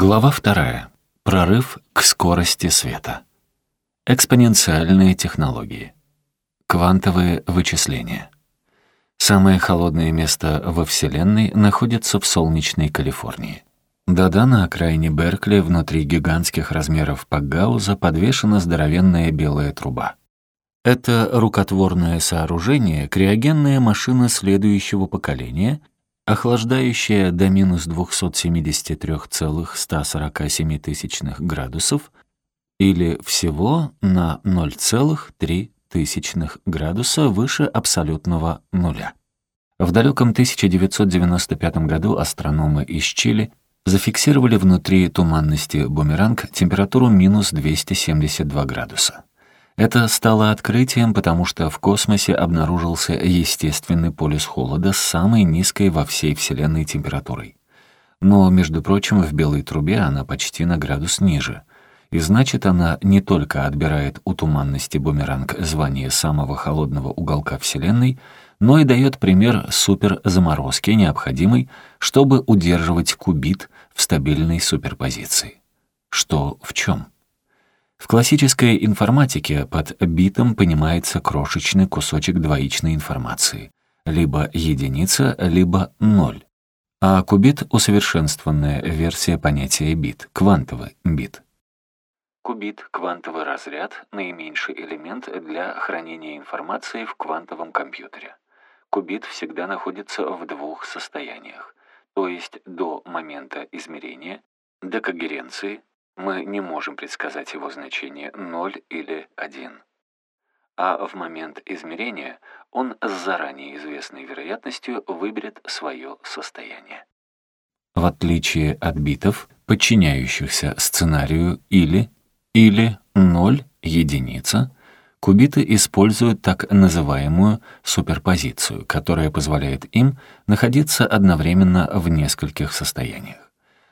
Глава вторая. Прорыв к скорости света. Экспоненциальные технологии. Квантовые вычисления. Самое холодное место во Вселенной находится в солнечной Калифорнии. Да-да, на окраине Беркли, внутри гигантских размеров Пакгауза, подвешена здоровенная белая труба. Это рукотворное сооружение — криогенная машина следующего поколения, охлаждающая до минус 273,147 градусов или всего на 0,3 градуса выше абсолютного нуля. В далеком 1995 году астрономы из Чили зафиксировали внутри туманности бумеранг температуру минус 272 градуса. Это стало открытием, потому что в космосе обнаружился естественный полюс холода с самой низкой во всей Вселенной температурой. Но, между прочим, в белой трубе она почти на градус ниже. И значит, она не только отбирает у туманности бумеранг звание самого холодного уголка Вселенной, но и дает пример суперзаморозки, необходимой, чтобы удерживать кубит в стабильной суперпозиции. Что в чем? В классической информатике под битом понимается крошечный кусочек двоичной информации. Либо единица, либо ноль. А кубит — усовершенствованная версия понятия бит, квантовый бит. Кубит — квантовый разряд, наименьший элемент для хранения информации в квантовом компьютере. Кубит всегда находится в двух состояниях, то есть до момента измерения, до декогеренции, мы не можем предсказать его значение 0 или 1. А в момент измерения он с заранее известной вероятностью выберет свое состояние. В отличие от битов, подчиняющихся сценарию или или 0 единица, кубиты используют так называемую суперпозицию, которая позволяет им находиться одновременно в нескольких состояниях.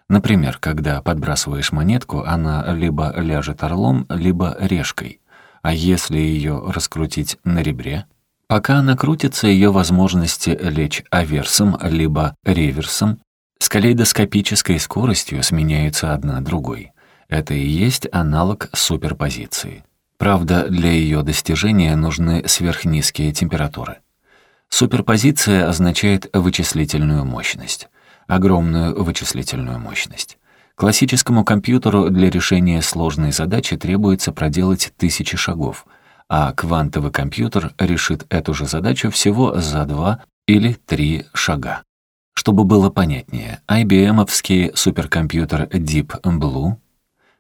Например, когда подбрасываешь монетку, она либо ляжет орлом, либо решкой. А если ее раскрутить на ребре? Пока она крутится, ее возможности лечь аверсом, либо реверсом с калейдоскопической скоростью сменяются одна другой. Это и есть аналог суперпозиции. Правда, для ее достижения нужны сверхнизкие температуры. Суперпозиция означает вычислительную мощность огромную вычислительную мощность. Классическому компьютеру для решения сложной задачи требуется проделать тысячи шагов, а квантовый компьютер решит эту же задачу всего за два или три шага. Чтобы было понятнее, IBM-овский суперкомпьютер Deep Blue,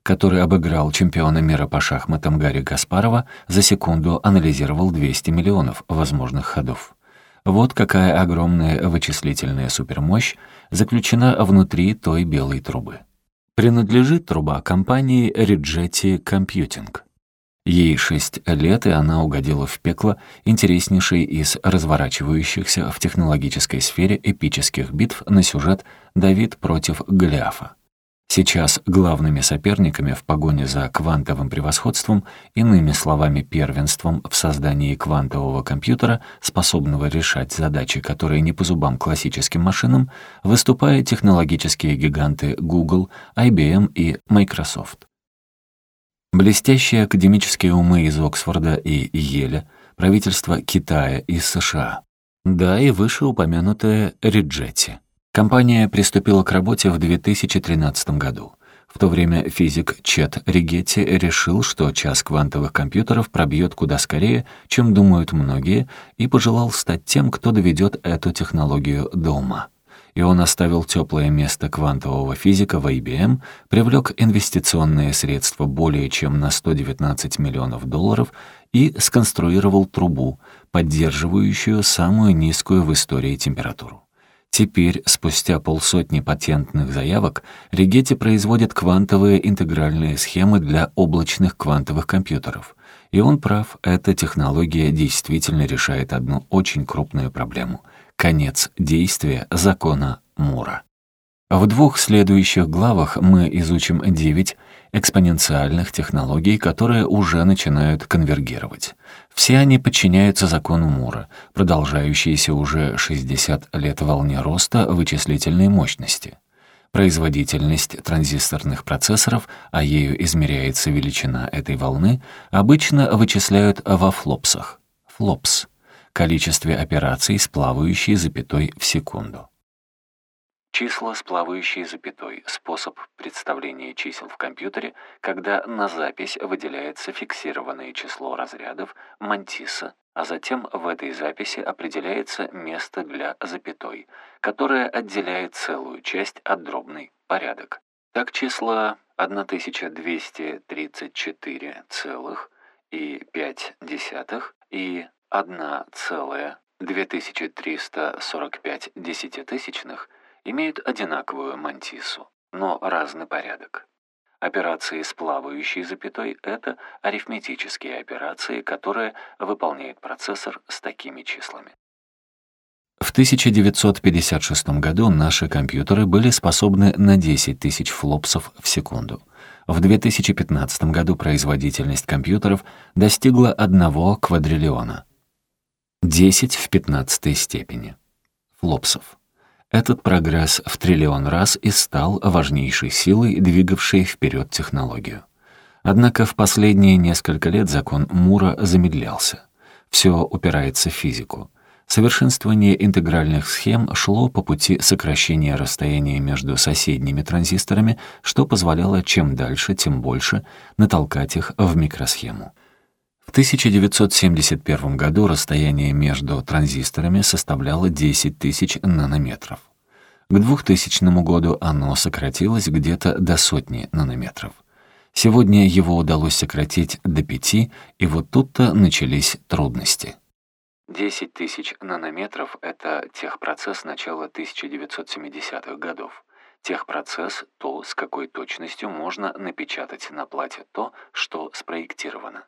который обыграл чемпиона мира по шахматам Гарри Каспарова, за секунду анализировал 200 миллионов возможных ходов. Вот какая огромная вычислительная супермощь заключена внутри той белой трубы. Принадлежит труба компании Rigetti Computing. Ей шесть лет, и она угодила в пекло интереснейшей из разворачивающихся в технологической сфере эпических битв на сюжет «Давид против Голиафа». Сейчас главными соперниками в погоне за квантовым превосходством, иными словами первенством в создании квантового компьютера, способного решать задачи, которые не по зубам классическим машинам, выступают технологические гиганты Google, IBM и Microsoft. Блестящие академические умы из Оксфорда и Еля, правительство Китая и США. Да, и вышеупомянутое Риджетти. Компания приступила к работе в 2013 году. В то время физик Чет Ригетти решил, что час квантовых компьютеров пробьет куда скорее, чем думают многие, и пожелал стать тем, кто доведет эту технологию до ума. И он оставил теплое место квантового физика в IBM, привлек инвестиционные средства более чем на 119 миллионов долларов и сконструировал трубу, поддерживающую самую низкую в истории температуру. Теперь, спустя полсотни патентных заявок, Ригетти производит квантовые интегральные схемы для облачных квантовых компьютеров. И он прав, эта технология действительно решает одну очень крупную проблему — конец действия закона Мура. В двух следующих главах мы изучим девять экспоненциальных технологий, которые уже начинают конвергировать. Все они подчиняются закону Мура, продолжающейся уже 60 лет волне роста вычислительной мощности. Производительность транзисторных процессоров, а ею измеряется величина этой волны, обычно вычисляют во флопсах. Флопс — количестве операций с плавающей запятой в секунду. Числа с плавающей запятой – способ представления чисел в компьютере, когда на запись выделяется фиксированное число разрядов мантиса, а затем в этой записи определяется место для запятой, которое отделяет целую часть от дробный порядок. Так числа 1234,5 и 1,2345 десятитысячных имеют одинаковую мантису, но разный порядок. Операции с плавающей запятой — это арифметические операции, которые выполняет процессор с такими числами. В 1956 году наши компьютеры были способны на 10 тысяч флопсов в секунду. В 2015 году производительность компьютеров достигла 1 квадриллиона. 10 в 15 степени. Флопсов. Этот прогресс в триллион раз и стал важнейшей силой, двигавшей вперед технологию. Однако в последние несколько лет закон Мура замедлялся. Все упирается в физику. Совершенствование интегральных схем шло по пути сокращения расстояния между соседними транзисторами, что позволяло чем дальше, тем больше натолкать их в микросхему. В 1971 году расстояние между транзисторами составляло 10 тысяч нанометров. К 2000 году оно сократилось где-то до сотни нанометров. Сегодня его удалось сократить до 5, и вот тут-то начались трудности. 10 тысяч нанометров — это техпроцесс начала 1970-х годов. Техпроцесс — то, с какой точностью можно напечатать на плате то, что спроектировано.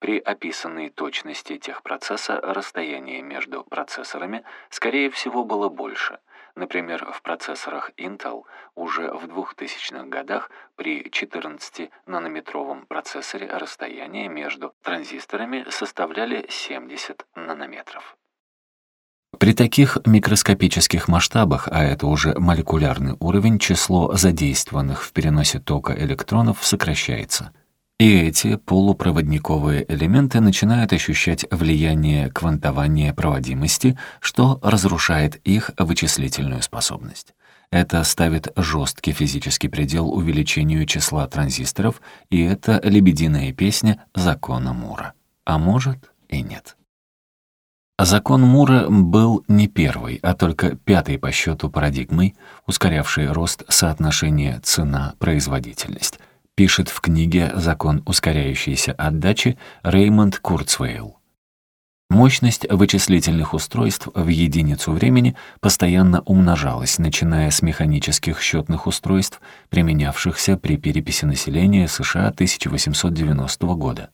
При описанной точности техпроцесса расстояние между процессорами, скорее всего, было больше. Например, в процессорах Intel уже в 2000-х годах при 14-нанометровом процессоре расстояние между транзисторами составляли 70 нанометров. При таких микроскопических масштабах, а это уже молекулярный уровень, число задействованных в переносе тока электронов сокращается – и эти полупроводниковые элементы начинают ощущать влияние квантования проводимости, что разрушает их вычислительную способность. Это ставит жесткий физический предел увеличению числа транзисторов, и это лебединая песня закона Мура. А может и нет. Закон Мура был не первый, а только пятый по счету парадигмой, ускорявшей рост соотношения цена-производительность, пишет в книге «Закон ускоряющейся отдачи» Реймонд Курцвейл. Мощность вычислительных устройств в единицу времени постоянно умножалась, начиная с механических счетных устройств, применявшихся при переписи населения США 1890 года.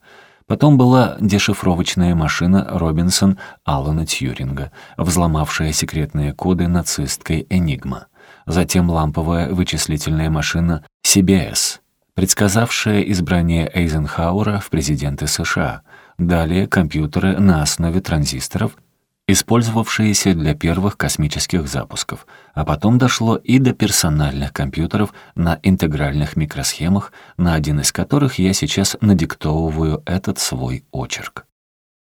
Потом была дешифровочная машина Робинсон Алана Тьюринга, взломавшая секретные коды нацисткой «Энигма». Затем ламповая вычислительная машина CBS — предсказавшая избрание Эйзенхауэра в президенты США, далее компьютеры на основе транзисторов, использовавшиеся для первых космических запусков, а потом дошло и до персональных компьютеров на интегральных микросхемах, на один из которых я сейчас надиктовываю этот свой очерк.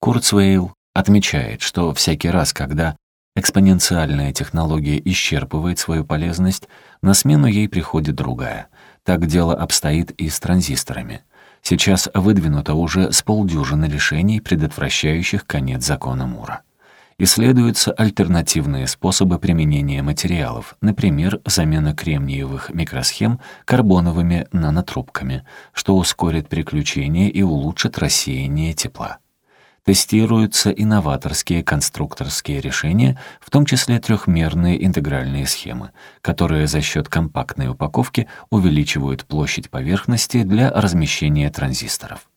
Курцвейл отмечает, что всякий раз, когда экспоненциальная технология исчерпывает свою полезность, на смену ей приходит другая — так дело обстоит и с транзисторами. Сейчас выдвинуто уже с полдюжины решений, предотвращающих конец закона Мура. Исследуются альтернативные способы применения материалов, например, замена кремниевых микросхем карбоновыми нанотрубками, что ускорит приключение и улучшит рассеяние тепла тестируются инноваторские конструкторские решения, в том числе трехмерные интегральные схемы, которые за счет компактной упаковки увеличивают площадь поверхности для размещения транзисторов.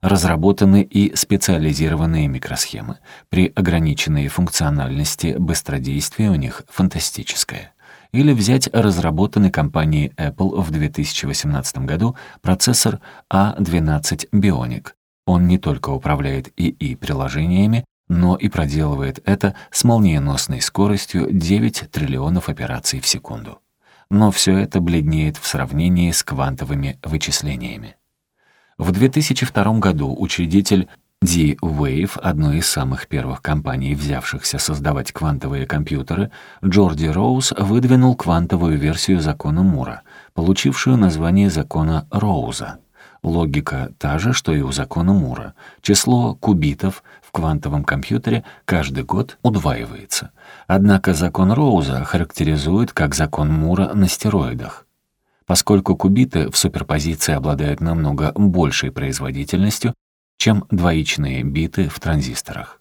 Разработаны и специализированные микросхемы. При ограниченной функциональности быстродействие у них фантастическое или взять разработанный компанией Apple в 2018 году процессор A12 а Bionic, он не только управляет ИИ-приложениями, но и проделывает это с молниеносной скоростью 9 триллионов операций в секунду. но все это бледнеет в сравнении с квантовыми вычислениями. В 2002 году учредитель D-Wave, одной из самых первых компаний, взявшихся создавать квантовые компьютеры, Джорди Роуз выдвинул квантовую версию закона Мура, получившую название закона Роуза. Логика та же, что и у закона Мура. Число кубитов в квантовом компьютере каждый год удваивается. Однако закон Роуза характеризует как закон Мура на стероидах. Поскольку кубиты в суперпозиции обладают намного большей производительностью, чем двоичные биты в транзисторах.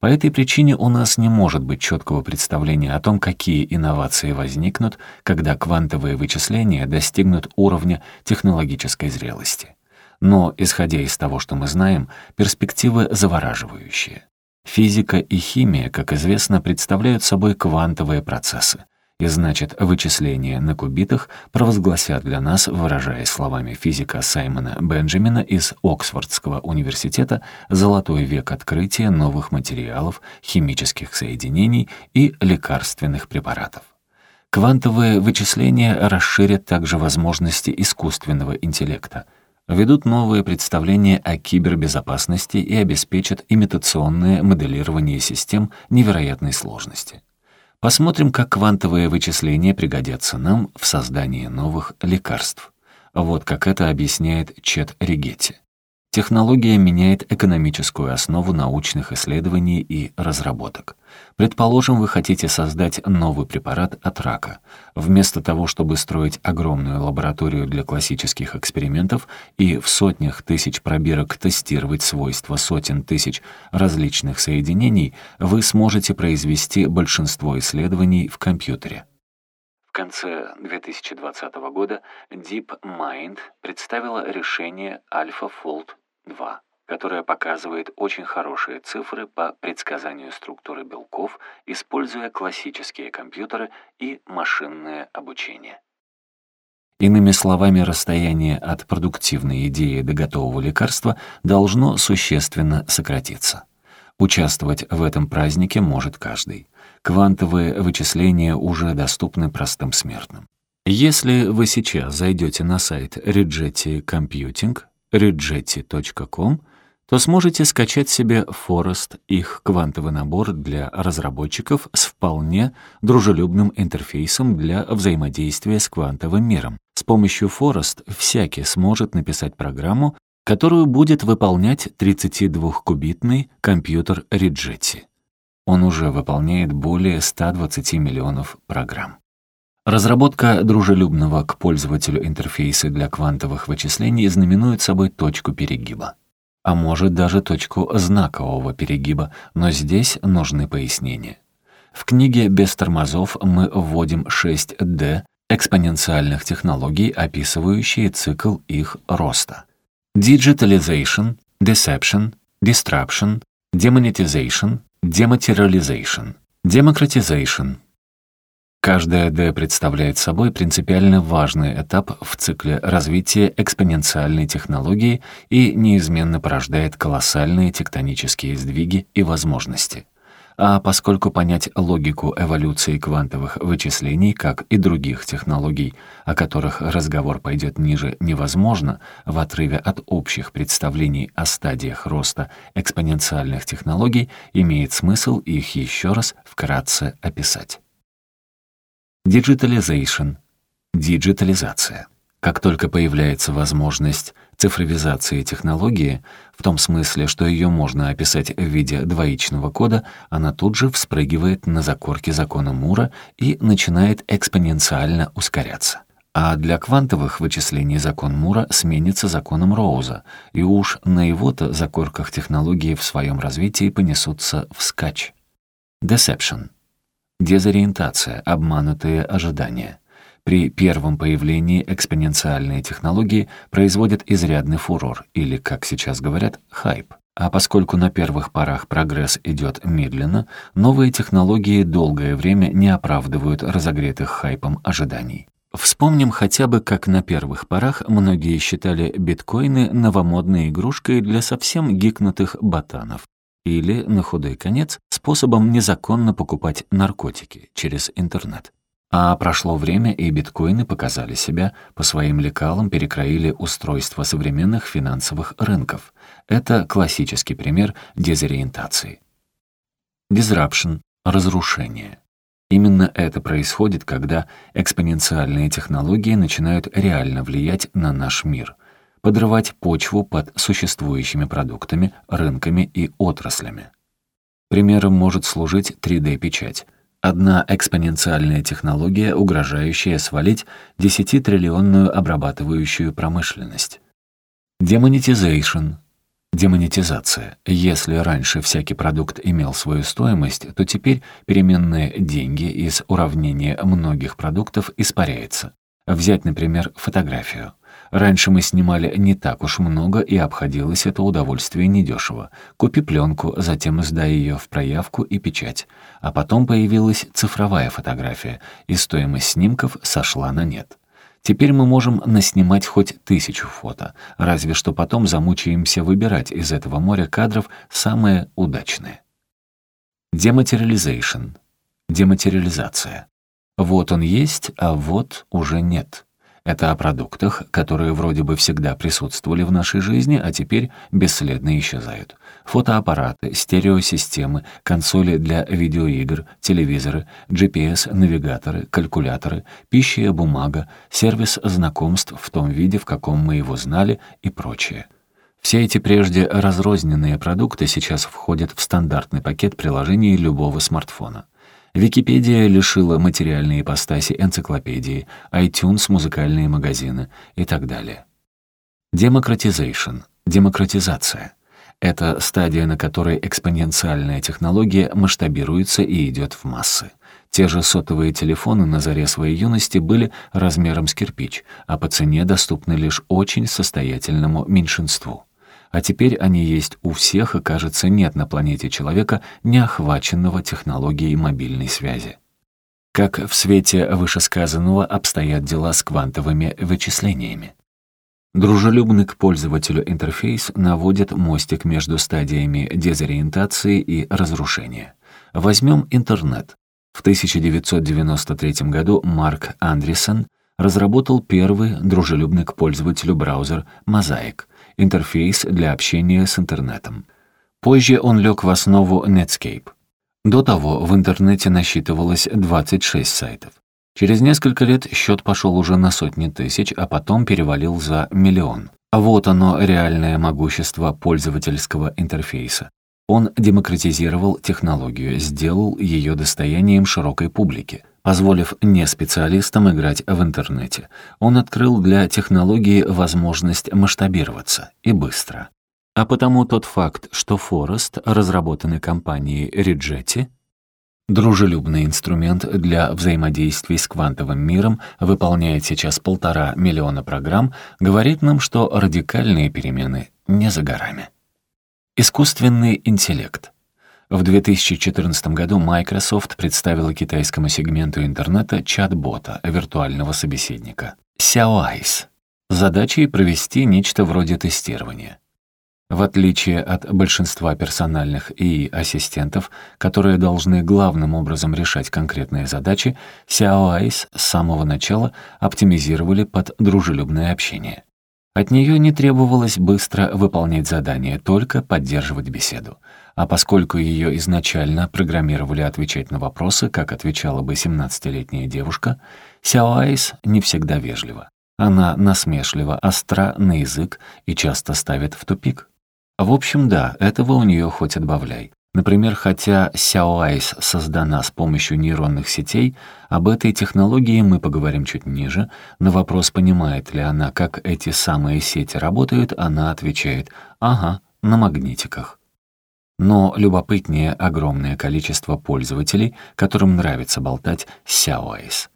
По этой причине у нас не может быть четкого представления о том, какие инновации возникнут, когда квантовые вычисления достигнут уровня технологической зрелости. Но, исходя из того, что мы знаем, перспективы завораживающие. Физика и химия, как известно, представляют собой квантовые процессы — и значит, вычисления на кубитах провозгласят для нас, выражаясь словами физика Саймона Бенджамина из Оксфордского университета, золотой век открытия новых материалов, химических соединений и лекарственных препаратов. Квантовые вычисления расширят также возможности искусственного интеллекта, ведут новые представления о кибербезопасности и обеспечат имитационное моделирование систем невероятной сложности. Посмотрим, как квантовые вычисления пригодятся нам в создании новых лекарств. Вот как это объясняет Чет Ригетти. Технология меняет экономическую основу научных исследований и разработок. Предположим, вы хотите создать новый препарат от рака. Вместо того, чтобы строить огромную лабораторию для классических экспериментов и в сотнях тысяч пробирок тестировать свойства сотен тысяч различных соединений, вы сможете произвести большинство исследований в компьютере. В конце 2020 года DeepMind представила решение AlphaFold 2, которое показывает очень хорошие цифры по предсказанию структуры белков, используя классические компьютеры и машинное обучение. Иными словами, расстояние от продуктивной идеи до готового лекарства должно существенно сократиться. Участвовать в этом празднике может каждый. Квантовые вычисления уже доступны простым смертным. Если вы сейчас зайдете на сайт Rigetti Computing, ridgetti.com, то сможете скачать себе Forest, их квантовый набор для разработчиков с вполне дружелюбным интерфейсом для взаимодействия с квантовым миром. С помощью Forest всякий сможет написать программу, которую будет выполнять 32-кубитный компьютер Rigetti. Он уже выполняет более 120 миллионов программ. Разработка дружелюбного к пользователю интерфейса для квантовых вычислений знаменует собой точку перегиба. А может даже точку знакового перегиба, но здесь нужны пояснения. В книге «Без тормозов» мы вводим 6D экспоненциальных технологий, описывающие цикл их роста. Digitalization, Deception, Disruption, Demonetization, Dematerialization, Democratization. Каждая D представляет собой принципиально важный этап в цикле развития экспоненциальной технологии и неизменно порождает колоссальные тектонические сдвиги и возможности. А поскольку понять логику эволюции квантовых вычислений, как и других технологий, о которых разговор пойдет ниже, невозможно, в отрыве от общих представлений о стадиях роста экспоненциальных технологий, имеет смысл их еще раз вкратце описать. Digitalization — диджитализация. Как только появляется возможность цифровизации технологии, в том смысле, что ее можно описать в виде двоичного кода, она тут же вспрыгивает на закорки закона Мура и начинает экспоненциально ускоряться. А для квантовых вычислений закон Мура сменится законом Роуза, и уж на его-то закорках технологии в своем развитии понесутся вскачь. Deception. Дезориентация, обманутые ожидания. При первом появлении экспоненциальные технологии производят изрядный фурор, или, как сейчас говорят, хайп. А поскольку на первых порах прогресс идет медленно, новые технологии долгое время не оправдывают разогретых хайпом ожиданий. Вспомним хотя бы, как на первых порах многие считали биткоины новомодной игрушкой для совсем гикнутых ботанов. Или, на худой конец, способом незаконно покупать наркотики через интернет. А прошло время, и биткоины показали себя, по своим лекалам перекроили устройство современных финансовых рынков. Это классический пример дезориентации. Disruption — разрушение. Именно это происходит, когда экспоненциальные технологии начинают реально влиять на наш мир, подрывать почву под существующими продуктами, рынками и отраслями. Примером может служить 3D-печать — Одна экспоненциальная технология, угрожающая свалить 10-триллионную обрабатывающую промышленность. Демонетизейшн. Демонетизация. Если раньше всякий продукт имел свою стоимость, то теперь переменные деньги из уравнения многих продуктов испаряется. Взять, например, фотографию. Раньше мы снимали не так уж много, и обходилось это удовольствие недешево. Купи пленку, затем издай ее в проявку и печать. А потом появилась цифровая фотография, и стоимость снимков сошла на нет. Теперь мы можем наснимать хоть тысячу фото, разве что потом замучаемся выбирать из этого моря кадров самые удачные. Дематериализация. Вот он есть, а вот уже нет. Это о продуктах, которые вроде бы всегда присутствовали в нашей жизни, а теперь бесследно исчезают. Фотоаппараты, стереосистемы, консоли для видеоигр, телевизоры, GPS-навигаторы, калькуляторы, пища и бумага, сервис знакомств в том виде, в каком мы его знали и прочее. Все эти прежде разрозненные продукты сейчас входят в стандартный пакет приложений любого смартфона. Википедия лишила материальной ипостаси энциклопедии, iTunes — музыкальные магазины и так далее. Демократизейшн — демократизация. Это стадия, на которой экспоненциальная технология масштабируется и идет в массы. Те же сотовые телефоны на заре своей юности были размером с кирпич, а по цене доступны лишь очень состоятельному меньшинству а теперь они есть у всех, и, кажется, нет на планете человека, не охваченного технологией мобильной связи. Как в свете вышесказанного обстоят дела с квантовыми вычислениями? Дружелюбный к пользователю интерфейс наводит мостик между стадиями дезориентации и разрушения. Возьмем интернет. В 1993 году Марк Андерсон разработал первый дружелюбный к пользователю браузер Mosaic — интерфейс для общения с интернетом. Позже он лег в основу Netscape. До того в интернете насчитывалось 26 сайтов. Через несколько лет счет пошел уже на сотни тысяч, а потом перевалил за миллион. А вот оно, реальное могущество пользовательского интерфейса. Он демократизировал технологию, сделал ее достоянием широкой публики. Позволив не специалистам играть в интернете, он открыл для технологии возможность масштабироваться и быстро. А потому тот факт, что Форест, разработанный компанией Rigetti, дружелюбный инструмент для взаимодействия с квантовым миром, выполняет сейчас полтора миллиона программ, говорит нам, что радикальные перемены не за горами. Искусственный интеллект — в 2014 году Microsoft представила китайскому сегменту интернета чат-бота, виртуального собеседника. Xiaoice. Задачей провести нечто вроде тестирования. В отличие от большинства персональных ИИ-ассистентов, которые должны главным образом решать конкретные задачи, Xiaoice с самого начала оптимизировали под дружелюбное общение. От нее не требовалось быстро выполнять задания, только поддерживать беседу. А поскольку ее изначально программировали отвечать на вопросы, как отвечала бы 17-летняя девушка, Сяоайс не всегда вежлива. Она насмешлива, остра на язык и часто ставит в тупик. В общем, да, этого у нее хоть отбавляй. Например, хотя Сяоайс создана с помощью нейронных сетей, об этой технологии мы поговорим чуть ниже. На вопрос, понимает ли она, как эти самые сети работают, она отвечает «Ага, на магнитиках». Но любопытнее огромное количество пользователей, которым нравится болтать Сяоэйс.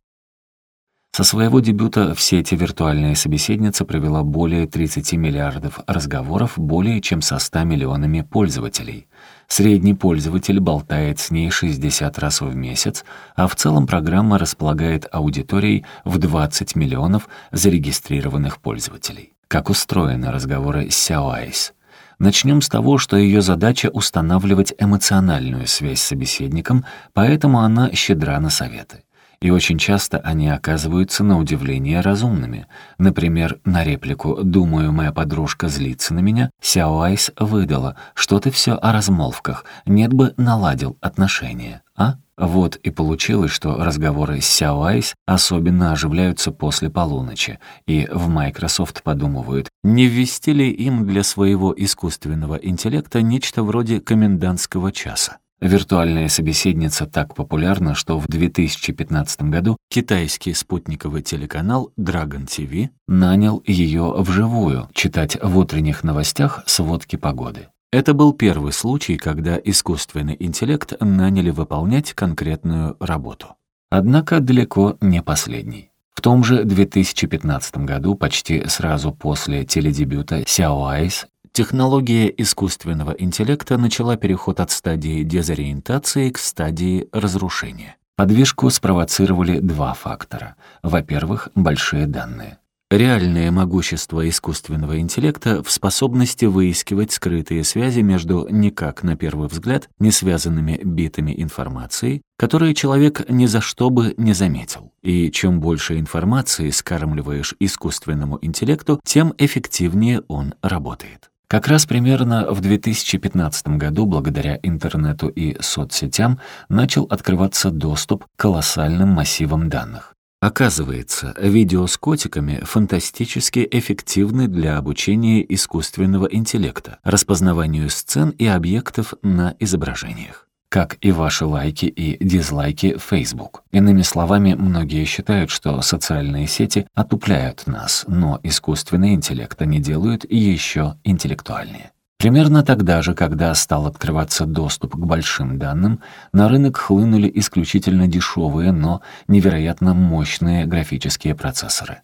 Со своего дебюта в сети виртуальная собеседница провела более 30 миллиардов разговоров более чем со 100 миллионами пользователей. Средний пользователь болтает с ней 60 раз в месяц, а в целом программа располагает аудиторией в 20 миллионов зарегистрированных пользователей. Как устроены разговоры с Сяоайс? Начнем с того, что ее задача — устанавливать эмоциональную связь с собеседником, поэтому она щедра на советы. И очень часто они оказываются на удивление разумными. Например, на реплику «Думаю, моя подружка злится на меня» Сяо Айс выдала «Что ты все о размолвках? Нет бы наладил отношения, а?» Вот и получилось, что разговоры с Сяо Айс особенно оживляются после полуночи, и в Microsoft подумывают, не ввести ли им для своего искусственного интеллекта нечто вроде комендантского часа. Виртуальная собеседница так популярна, что в 2015 году китайский спутниковый телеканал Dragon TV нанял ее вживую читать в утренних новостях сводки погоды. Это был первый случай, когда искусственный интеллект наняли выполнять конкретную работу. Однако далеко не последний. В том же 2015 году, почти сразу после теледебюта Xiao Eyes, технология искусственного интеллекта начала переход от стадии дезориентации к стадии разрушения. Подвижку спровоцировали два фактора. Во-первых, большие данные. Реальное могущество искусственного интеллекта в способности выискивать скрытые связи между никак, на первый взгляд, не связанными битами информации, которые человек ни за что бы не заметил. И чем больше информации скармливаешь искусственному интеллекту, тем эффективнее он работает. Как раз примерно в 2015 году, благодаря интернету и соцсетям, начал открываться доступ к колоссальным массивам данных. Оказывается, видео с котиками фантастически эффективны для обучения искусственного интеллекта, распознаванию сцен и объектов на изображениях как и ваши лайки и дизлайки в Facebook. Иными словами, многие считают, что социальные сети отупляют нас, но искусственный интеллект они делают еще интеллектуальнее. Примерно тогда же, когда стал открываться доступ к большим данным, на рынок хлынули исключительно дешевые, но невероятно мощные графические процессоры.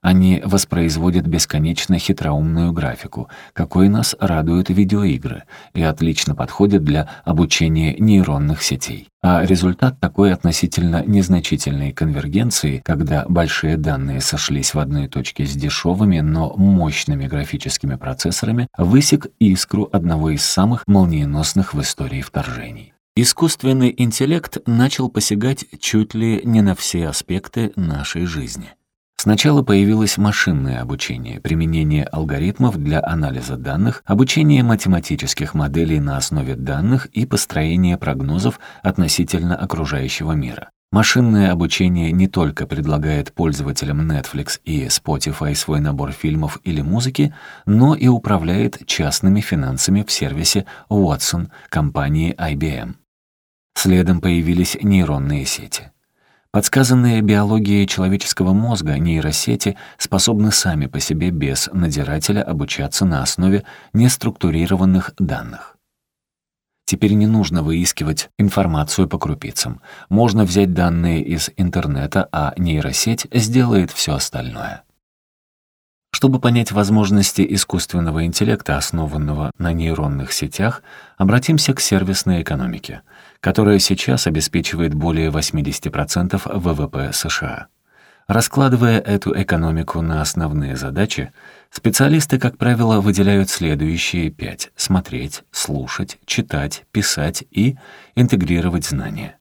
Они воспроизводят бесконечно хитроумную графику, какой нас радуют видеоигры, и отлично подходят для обучения нейронных сетей. А результат такой относительно незначительной конвергенции, когда большие данные сошлись в одной точке с дешевыми, но мощными графическими процессорами, высек искру одного из самых молниеносных в истории вторжений. Искусственный интеллект начал посягать чуть ли не на все аспекты нашей жизни. Сначала появилось машинное обучение, применение алгоритмов для анализа данных, обучение математических моделей на основе данных и построение прогнозов относительно окружающего мира. Машинное обучение не только предлагает пользователям Netflix и Spotify свой набор фильмов или музыки, но и управляет частными финансами в сервисе Watson компании IBM. Следом появились нейронные сети. Подсказанные биологией человеческого мозга нейросети способны сами по себе без надзирателя обучаться на основе неструктурированных данных. Теперь не нужно выискивать информацию по крупицам. Можно взять данные из интернета, а нейросеть сделает все остальное. Чтобы понять возможности искусственного интеллекта, основанного на нейронных сетях, обратимся к сервисной экономике — которая сейчас обеспечивает более 80% ВВП США. Раскладывая эту экономику на основные задачи, специалисты, как правило, выделяют следующие пять — смотреть, слушать, читать, писать и интегрировать знания.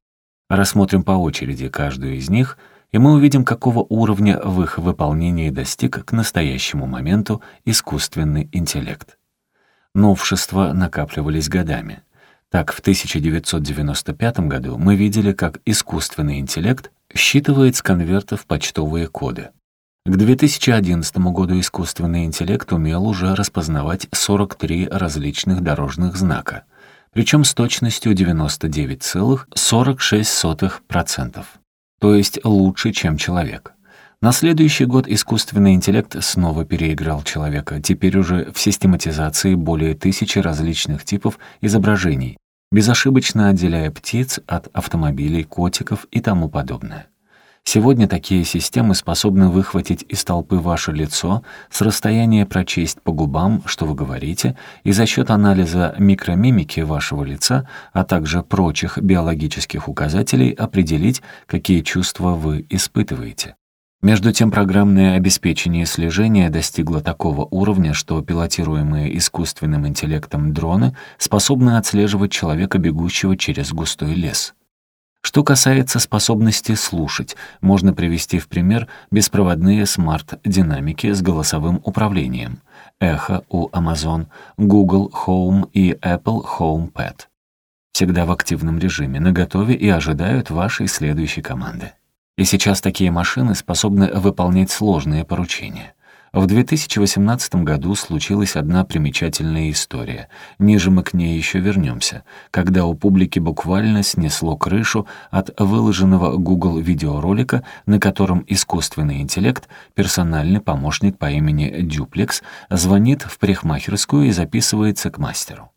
Рассмотрим по очереди каждую из них, и мы увидим, какого уровня в их выполнении достиг к настоящему моменту искусственный интеллект. Новшества накапливались годами — так, в 1995 году мы видели, как искусственный интеллект считывает с конвертов почтовые коды. К 2011 году искусственный интеллект умел уже распознавать 43 различных дорожных знака, причем с точностью 99,46%, то есть лучше, чем человек. На следующий год искусственный интеллект снова переиграл человека, теперь уже в систематизации более тысячи различных типов изображений, безошибочно отделяя птиц от автомобилей, котиков и тому подобное. Сегодня такие системы способны выхватить из толпы ваше лицо, с расстояния прочесть по губам, что вы говорите, и за счет анализа микромимики вашего лица, а также прочих биологических указателей определить, какие чувства вы испытываете. Между тем программное обеспечение слежения достигло такого уровня, что пилотируемые искусственным интеллектом дроны способны отслеживать человека, бегущего через густой лес. Что касается способности слушать, можно привести в пример беспроводные смарт-динамики с голосовым управлением, Echo у Amazon, Google Home и Apple HomePad. Всегда в активном режиме, наготове и ожидают вашей следующей команды. И сейчас такие машины способны выполнять сложные поручения. В 2018 году случилась одна примечательная история. Ниже мы к ней еще вернемся, когда у публики буквально снесло крышу от выложенного Google видеоролика, на котором искусственный интеллект, персональный помощник по имени Дюплекс, звонит в парикмахерскую и записывается к мастеру.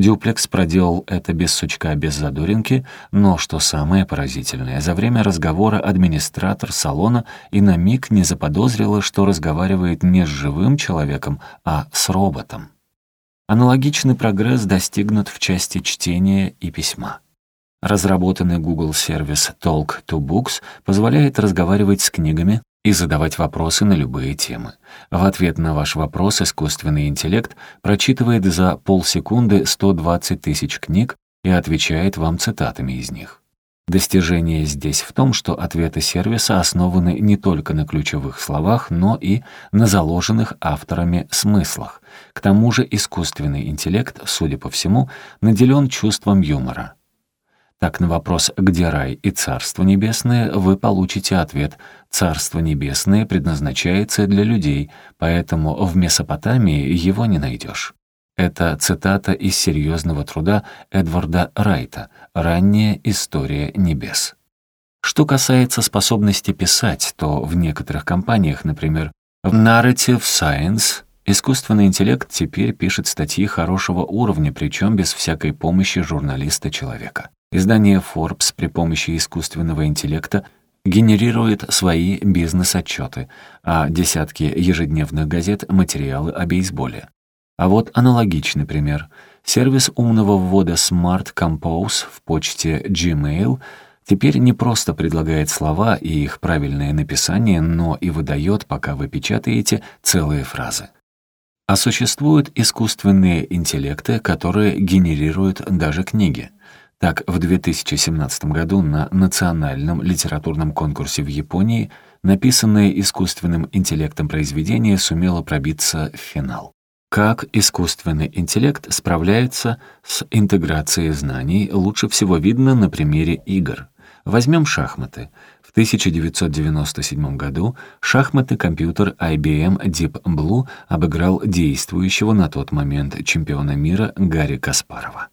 Дюплекс проделал это без сучка, без задоринки, но, что самое поразительное, за время разговора администратор салона и на миг не заподозрила, что разговаривает не с живым человеком, а с роботом. Аналогичный прогресс достигнут в части чтения и письма. Разработанный Google сервис Talk to Books позволяет разговаривать с книгами, и задавать вопросы на любые темы. В ответ на ваш вопрос искусственный интеллект прочитывает за полсекунды 120 тысяч книг и отвечает вам цитатами из них. Достижение здесь в том, что ответы сервиса основаны не только на ключевых словах, но и на заложенных авторами смыслах. К тому же искусственный интеллект, судя по всему, наделен чувством юмора — так на вопрос «Где рай и Царство Небесное?» вы получите ответ «Царство Небесное предназначается для людей, поэтому в Месопотамии его не найдешь». Это цитата из серьезного труда Эдварда Райта «Ранняя история небес». Что касается способности писать, то в некоторых компаниях, например, в Narrative Science, искусственный интеллект теперь пишет статьи хорошего уровня, причем без всякой помощи журналиста-человека. Издание Forbes при помощи искусственного интеллекта генерирует свои бизнес-отчеты, а десятки ежедневных газет — материалы о бейсболе. А вот аналогичный пример. Сервис умного ввода Smart Compose в почте Gmail теперь не просто предлагает слова и их правильное написание, но и выдает, пока вы печатаете, целые фразы. А существуют искусственные интеллекты, которые генерируют даже книги — так, в 2017 году на национальном литературном конкурсе в Японии написанное искусственным интеллектом произведение сумело пробиться в финал. Как искусственный интеллект справляется с интеграцией знаний, лучше всего видно на примере игр. Возьмем шахматы. В 1997 году шахматный компьютер IBM Deep Blue обыграл действующего на тот момент чемпиона мира Гарри Каспарова.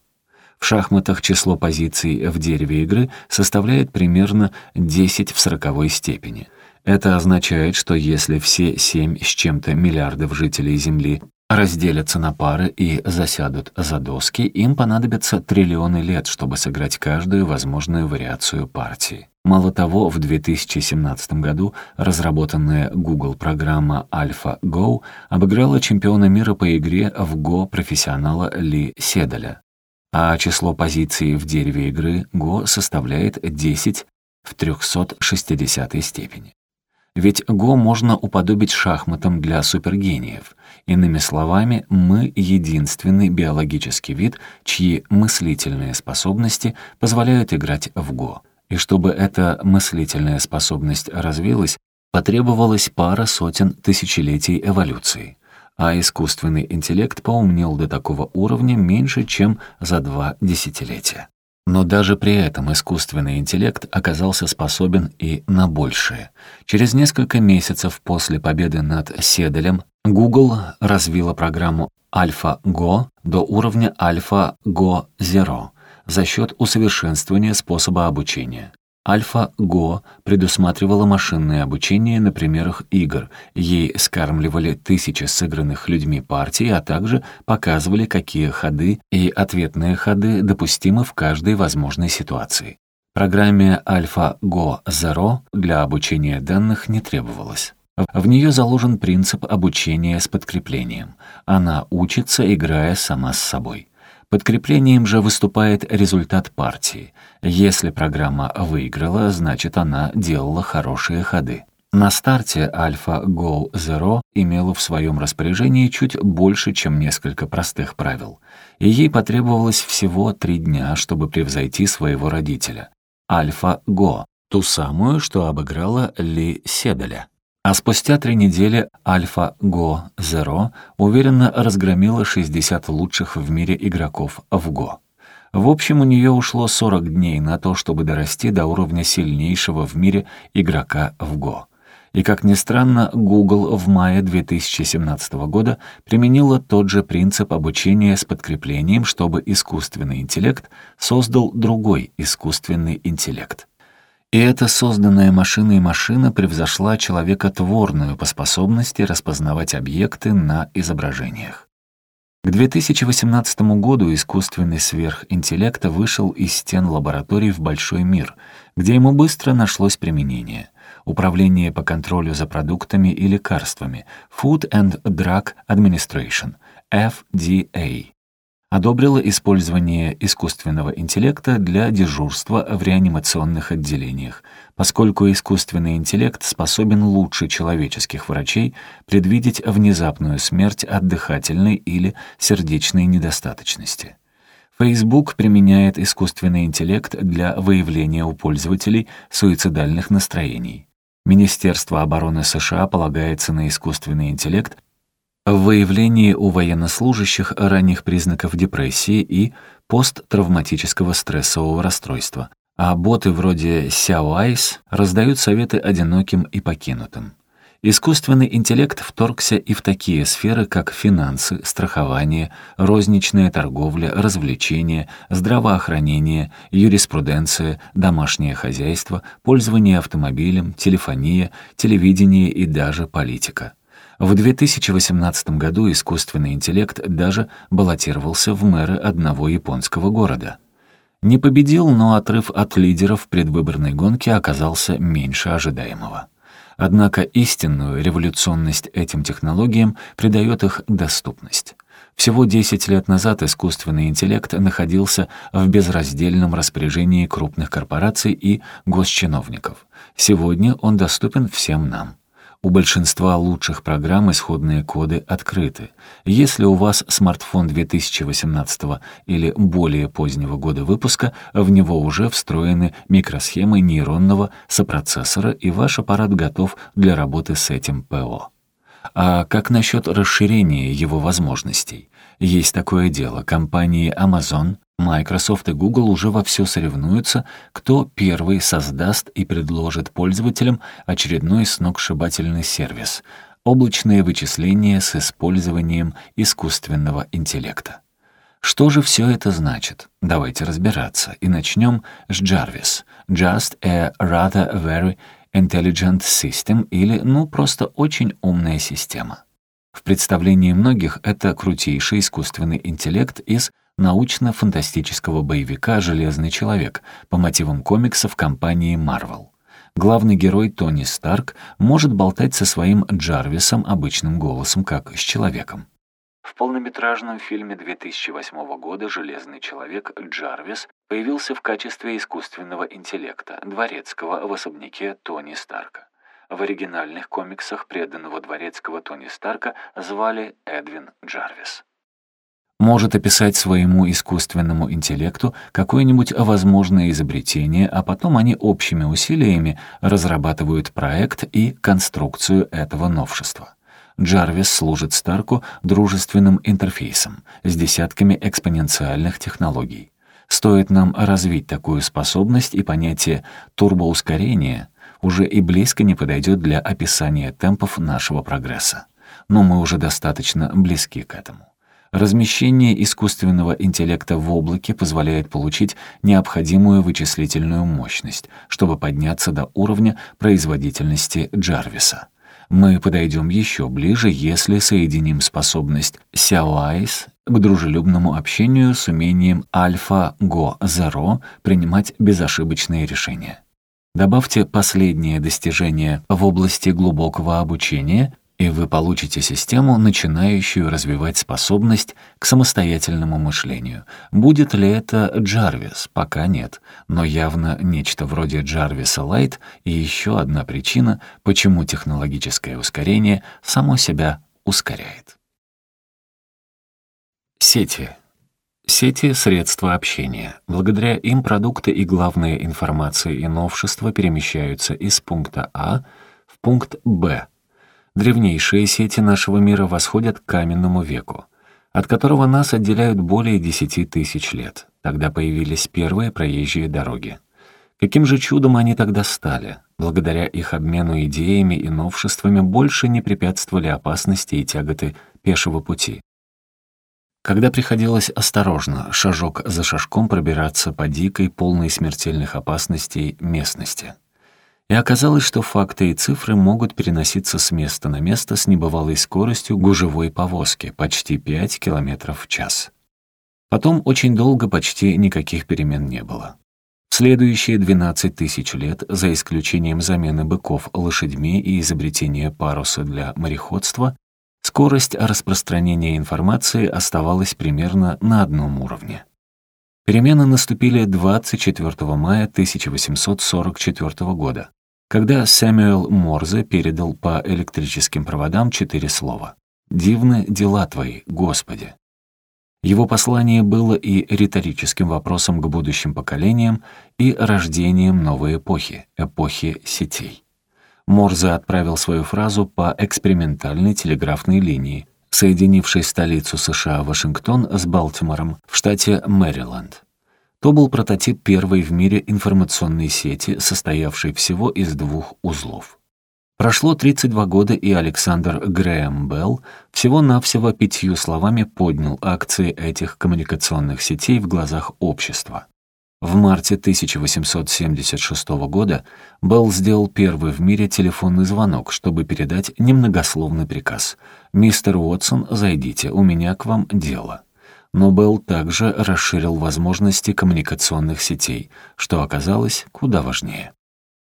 В шахматах число позиций в дереве игры составляет примерно 10 в сороковой степени. Это означает, что если все 7 с чем-то миллиардов жителей Земли разделятся на пары и засядут за доски, им понадобится триллионы лет, чтобы сыграть каждую возможную вариацию партии. Мало того, в 2017 году разработанная Google программа AlphaGo обыграла чемпиона мира по игре в Go профессионала Ли Седаля а число позиций в дереве игры Го составляет 10 в 360 степени. Ведь Го можно уподобить шахматам для супергениев. Иными словами, мы единственный биологический вид, чьи мыслительные способности позволяют играть в Го. И чтобы эта мыслительная способность развилась, потребовалась пара сотен тысячелетий эволюции а искусственный интеллект поумнел до такого уровня меньше, чем за два десятилетия. Но даже при этом искусственный интеллект оказался способен и на большее. Через несколько месяцев после победы над Седелем Google развила программу AlphaGo до уровня AlphaGo Zero за счет усовершенствования способа обучения. Альфа-Го предусматривала машинное обучение на примерах игр. Ей скармливали тысячи сыгранных людьми партий, а также показывали, какие ходы и ответные ходы допустимы в каждой возможной ситуации. Программе Альфа-Го Zero для обучения данных не требовалось. В нее заложен принцип обучения с подкреплением. Она учится, играя сама с собой. Подкреплением же выступает результат партии. Если программа выиграла, значит она делала хорошие ходы. На старте Alpha Go Zero имела в своем распоряжении чуть больше, чем несколько простых правил, и ей потребовалось всего три дня, чтобы превзойти своего родителя. AlphaGo, ту самую, что обыграла Ли Седаля. А спустя три недели AlphaGo Zero уверенно разгромила 60 лучших в мире игроков в Go. В общем, у нее ушло 40 дней на то, чтобы дорасти до уровня сильнейшего в мире игрока в Go. И, как ни странно, Google в мае 2017 года применила тот же принцип обучения с подкреплением, чтобы искусственный интеллект создал другой искусственный интеллект. И эта созданная машиной машина превзошла человекотворную по способности распознавать объекты на изображениях. К 2018 году искусственный сверхинтеллект вышел из стен лабораторий в большой мир, где ему быстро нашлось применение. Управление по контролю за продуктами и лекарствами, Food and Drug Administration, FDA, одобрила использование искусственного интеллекта для дежурства в реанимационных отделениях, поскольку искусственный интеллект способен лучше человеческих врачей предвидеть внезапную смерть от дыхательной или сердечной недостаточности. Facebook применяет искусственный интеллект для выявления у пользователей суицидальных настроений. Министерство обороны США полагается на искусственный интеллект в выявлении у военнослужащих ранних признаков депрессии и посттравматического стрессового расстройства, а боты вроде Xiaoice раздают советы одиноким и покинутым. Искусственный интеллект вторгся и в такие сферы, как финансы, страхование, розничная торговля, развлечения, здравоохранение, юриспруденция, домашнее хозяйство, пользование автомобилем, телефония, телевидение и даже политика. В 2018 году искусственный интеллект даже баллотировался в мэры одного японского города. Не победил, но отрыв от лидеров предвыборной гонки оказался меньше ожидаемого. Однако истинную революционность этим технологиям придает их доступность. Всего 10 лет назад искусственный интеллект находился в безраздельном распоряжении крупных корпораций и госчиновников. Сегодня он доступен всем нам. У большинства лучших программ исходные коды открыты. Если у вас смартфон 2018 или более позднего года выпуска, в него уже встроены микросхемы нейронного сопроцессора, и ваш аппарат готов для работы с этим ПО. А как насчет расширения его возможностей? Есть такое дело. Компании Amazon, Microsoft и Google уже вовсю соревнуются, кто первый создаст и предложит пользователям очередной сногсшибательный сервис — облачные вычисления с использованием искусственного интеллекта. Что же все это значит? Давайте разбираться. И начнем с Jarvis. Just a rather very intelligent system или, ну, просто очень умная система. В представлении многих это крутейший искусственный интеллект из научно-фантастического боевика «Железный человек» по мотивам комиксов компании Marvel. Главный герой Тони Старк может болтать со своим Джарвисом обычным голосом, как с человеком. В полнометражном фильме 2008 года «Железный человек» Джарвис появился в качестве искусственного интеллекта, дворецкого в особняке Тони Старка. В оригинальных комиксах преданного дворецкого Тони Старка звали Эдвин Джарвис может описать своему искусственному интеллекту какое-нибудь возможное изобретение, а потом они общими усилиями разрабатывают проект и конструкцию этого новшества. Джарвис служит Старку дружественным интерфейсом с десятками экспоненциальных технологий. Стоит нам развить такую способность, и понятие турбоускорения уже и близко не подойдет для описания темпов нашего прогресса. Но мы уже достаточно близки к этому. Размещение искусственного интеллекта в облаке позволяет получить необходимую вычислительную мощность, чтобы подняться до уровня производительности Джарвиса. Мы подойдем еще ближе, если соединим способность Xiaoice к дружелюбному общению с умением Альфа-Го Zero принимать безошибочные решения. Добавьте последнее достижение в области глубокого обучения, и вы получите систему, начинающую развивать способность к самостоятельному мышлению. Будет ли это Джарвис? Пока нет. Но явно нечто вроде Джарвиса Лайт и еще одна причина, почему технологическое ускорение само себя ускоряет. Сети. Сети — средства общения. Благодаря им продукты и главные информации и новшества перемещаются из пункта А в пункт Б. Древнейшие сети нашего мира восходят к каменному веку, от которого нас отделяют более десяти тысяч лет. Тогда появились первые проезжие дороги. Каким же чудом они тогда стали? Благодаря их обмену идеями и новшествами больше не препятствовали опасности и тяготы пешего пути. Когда приходилось осторожно, шажок за шажком пробираться по дикой, полной смертельных опасностей местности. И оказалось, что факты и цифры могут переноситься с места на место с небывалой скоростью гужевой повозки, почти 5 км в час. Потом очень долго почти никаких перемен не было. В следующие 12 тысяч лет, за исключением замены быков лошадьми и изобретения паруса для мореходства, скорость распространения информации оставалась примерно на одном уровне. Перемены наступили 24 мая 1844 года, когда Сэмюэл Морзе передал по электрическим проводам четыре слова «Дивны дела Твои, Господи». Его послание было и риторическим вопросом к будущим поколениям, и рождением новой эпохи, эпохи сетей. Морзе отправил свою фразу по экспериментальной телеграфной линии, соединившей столицу США Вашингтон с Балтимором в штате Мэриленд. То был прототип первой в мире информационной сети, состоявшей всего из двух узлов. Прошло 32 года, и Александр Грэм Белл всего-навсего пятью словами поднял акции этих коммуникационных сетей в глазах общества. В марте 1876 года Белл сделал первый в мире телефонный звонок, чтобы передать немногословный приказ. «Мистер Уотсон, зайдите, у меня к вам дело». Но Белл также расширил возможности коммуникационных сетей, что оказалось куда важнее.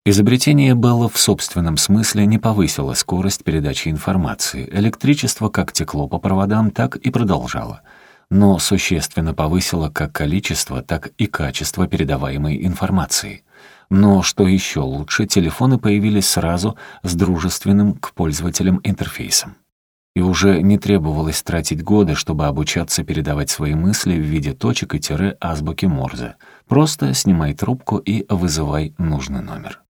Изобретение Белла в собственном смысле не повысило скорость передачи информации. Электричество как текло по проводам, так и продолжало — но существенно повысило как количество, так и качество передаваемой информации. Но что еще лучше, телефоны появились сразу с дружественным к пользователям интерфейсом. И уже не требовалось тратить годы, чтобы обучаться передавать свои мысли в виде точек и тире азбуки Морзе. Просто снимай трубку и вызывай нужный номер.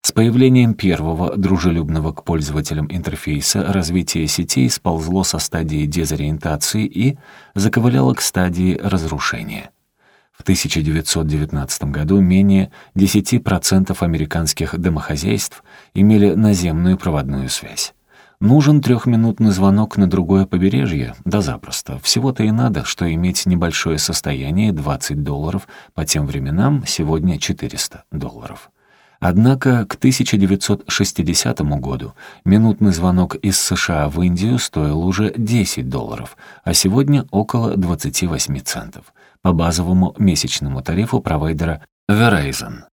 С появлением первого, дружелюбного к пользователям интерфейса, развитие сетей сползло со стадии дезориентации и заковыляло к стадии разрушения. В 1919 году менее 10% американских домохозяйств имели наземную проводную связь. Нужен трехминутный звонок на другое побережье? Да запросто. Всего-то и надо, что иметь небольшое состояние 20 долларов, по тем временам сегодня 400 долларов. Однако к 1960 году минутный звонок из США в Индию стоил уже 10 долларов, а сегодня около 28 центов по базовому месячному тарифу провайдера Verizon.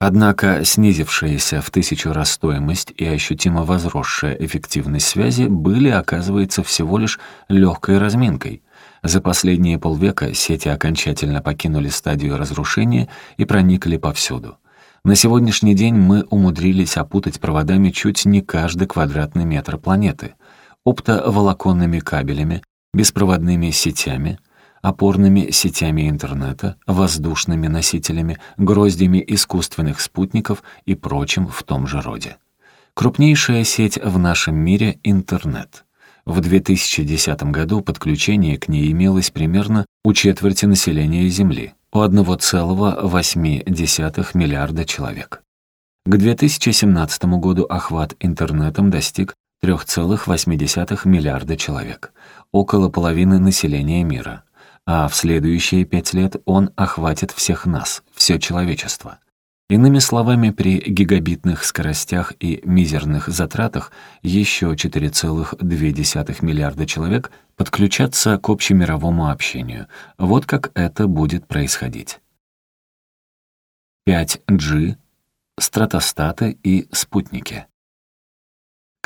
Однако снизившаяся в тысячу раз стоимость и ощутимо возросшая эффективность связи были, оказывается, всего лишь легкой разминкой. За последние полвека сети окончательно покинули стадию разрушения и проникли повсюду. На сегодняшний день мы умудрились опутать проводами чуть не каждый квадратный метр планеты, оптоволоконными кабелями, беспроводными сетями, опорными сетями интернета, воздушными носителями, гроздями искусственных спутников и прочим в том же роде. Крупнейшая сеть в нашем мире — интернет. В 2010 году подключение к ней имелось примерно у четверти населения Земли у 1,8 миллиарда человек. К 2017 году охват интернетом достиг 3,8 миллиарда человек, около половины населения мира, а в следующие пять лет он охватит всех нас, все человечество. Иными словами, при гигабитных скоростях и мизерных затратах еще 4,2 миллиарда человек подключатся к общемировому общению. Вот как это будет происходить. 5G, стратостаты и спутники.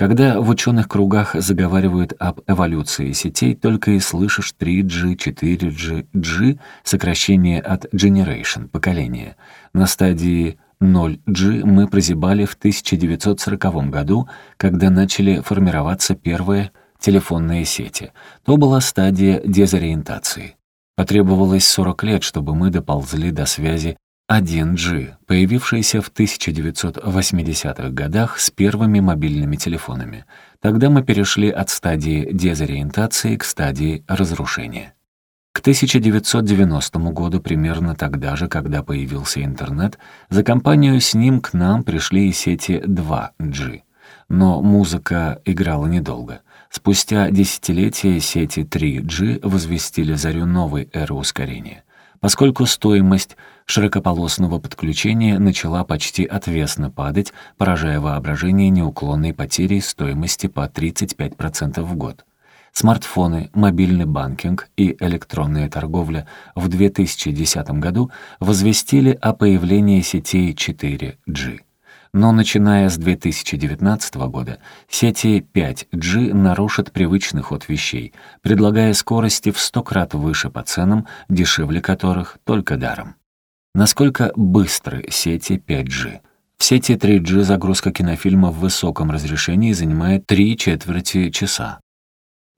Когда в ученых кругах заговаривают об эволюции сетей, только и слышишь 3G, 4G, G — сокращение от generation, поколение. На стадии 0G мы прозябали в 1940 году, когда начали формироваться первые телефонные сети. То была стадия дезориентации. Потребовалось 40 лет, чтобы мы доползли до связи 1G, появившейся в 1980-х годах с первыми мобильными телефонами. Тогда мы перешли от стадии дезориентации к стадии разрушения. К 1990 году, примерно тогда же, когда появился интернет, за компанию с ним к нам пришли и сети 2G. Но музыка играла недолго. Спустя десятилетия сети 3G возвестили зарю новой эры ускорения. Поскольку стоимость широкополосного подключения начала почти отвесно падать, поражая воображение неуклонной потерей стоимости по 35% в год смартфоны, мобильный банкинг и электронная торговля в 2010 году возвестили о появлении сетей 4G. Но начиная с 2019 года сети 5G нарушат привычный ход вещей, предлагая скорости в 100 крат выше по ценам, дешевле которых только даром. Насколько быстры сети 5G? В сети 3G загрузка кинофильма в высоком разрешении занимает 3 четверти часа.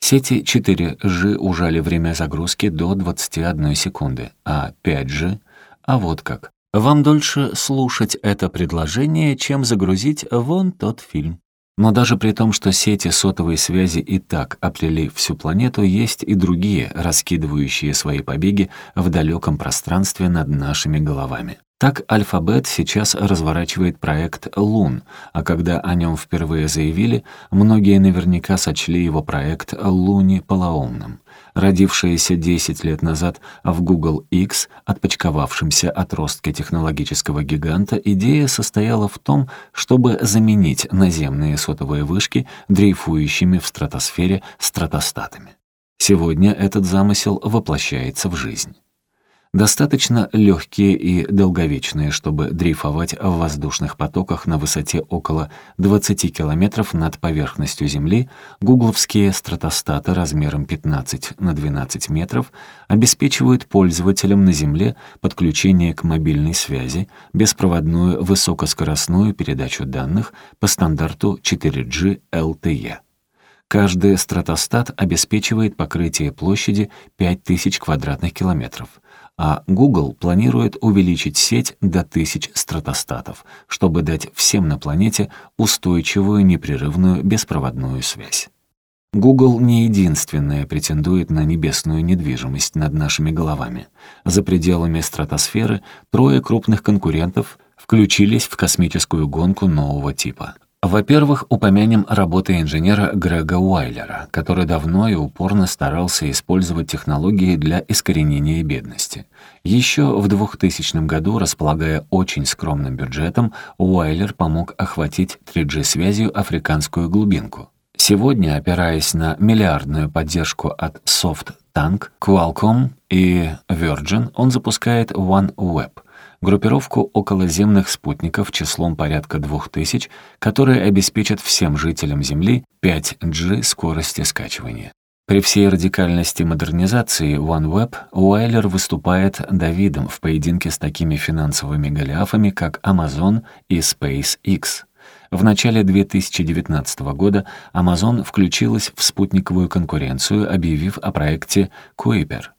Сети 4G ужали время загрузки до 21 секунды, а 5G — а вот как. Вам дольше слушать это предложение, чем загрузить вон тот фильм. Но даже при том, что сети сотовой связи и так оплели всю планету, есть и другие, раскидывающие свои побеги в далеком пространстве над нашими головами. Так Альфабет сейчас разворачивает проект «Лун», а когда о нем впервые заявили, многие наверняка сочли его проект «Луни» полоумным. Родившаяся 10 лет назад в Google X, отпочковавшемся отростке технологического гиганта, идея состояла в том, чтобы заменить наземные сотовые вышки дрейфующими в стратосфере стратостатами. Сегодня этот замысел воплощается в жизнь достаточно легкие и долговечные, чтобы дрейфовать в воздушных потоках на высоте около 20 километров над поверхностью Земли, гугловские стратостаты размером 15 на 12 метров обеспечивают пользователям на Земле подключение к мобильной связи, беспроводную высокоскоростную передачу данных по стандарту 4G LTE. Каждый стратостат обеспечивает покрытие площади 5000 квадратных километров — а Google планирует увеличить сеть до тысяч стратостатов, чтобы дать всем на планете устойчивую непрерывную беспроводную связь. Google не единственная претендует на небесную недвижимость над нашими головами. За пределами стратосферы трое крупных конкурентов включились в космическую гонку нового типа. Во-первых, упомянем работы инженера Грега Уайлера, который давно и упорно старался использовать технологии для искоренения бедности. Еще в 2000 году, располагая очень скромным бюджетом, Уайлер помог охватить 3G-связью африканскую глубинку. Сегодня, опираясь на миллиардную поддержку от SoftTank, Qualcomm и Virgin, он запускает OneWeb — группировку околоземных спутников числом порядка 2000, которые обеспечат всем жителям Земли 5G скорости скачивания. При всей радикальности модернизации OneWeb Уайлер выступает Давидом в поединке с такими финансовыми голиафами, как Amazon и SpaceX. В начале 2019 года Amazon включилась в спутниковую конкуренцию, объявив о проекте Kuiper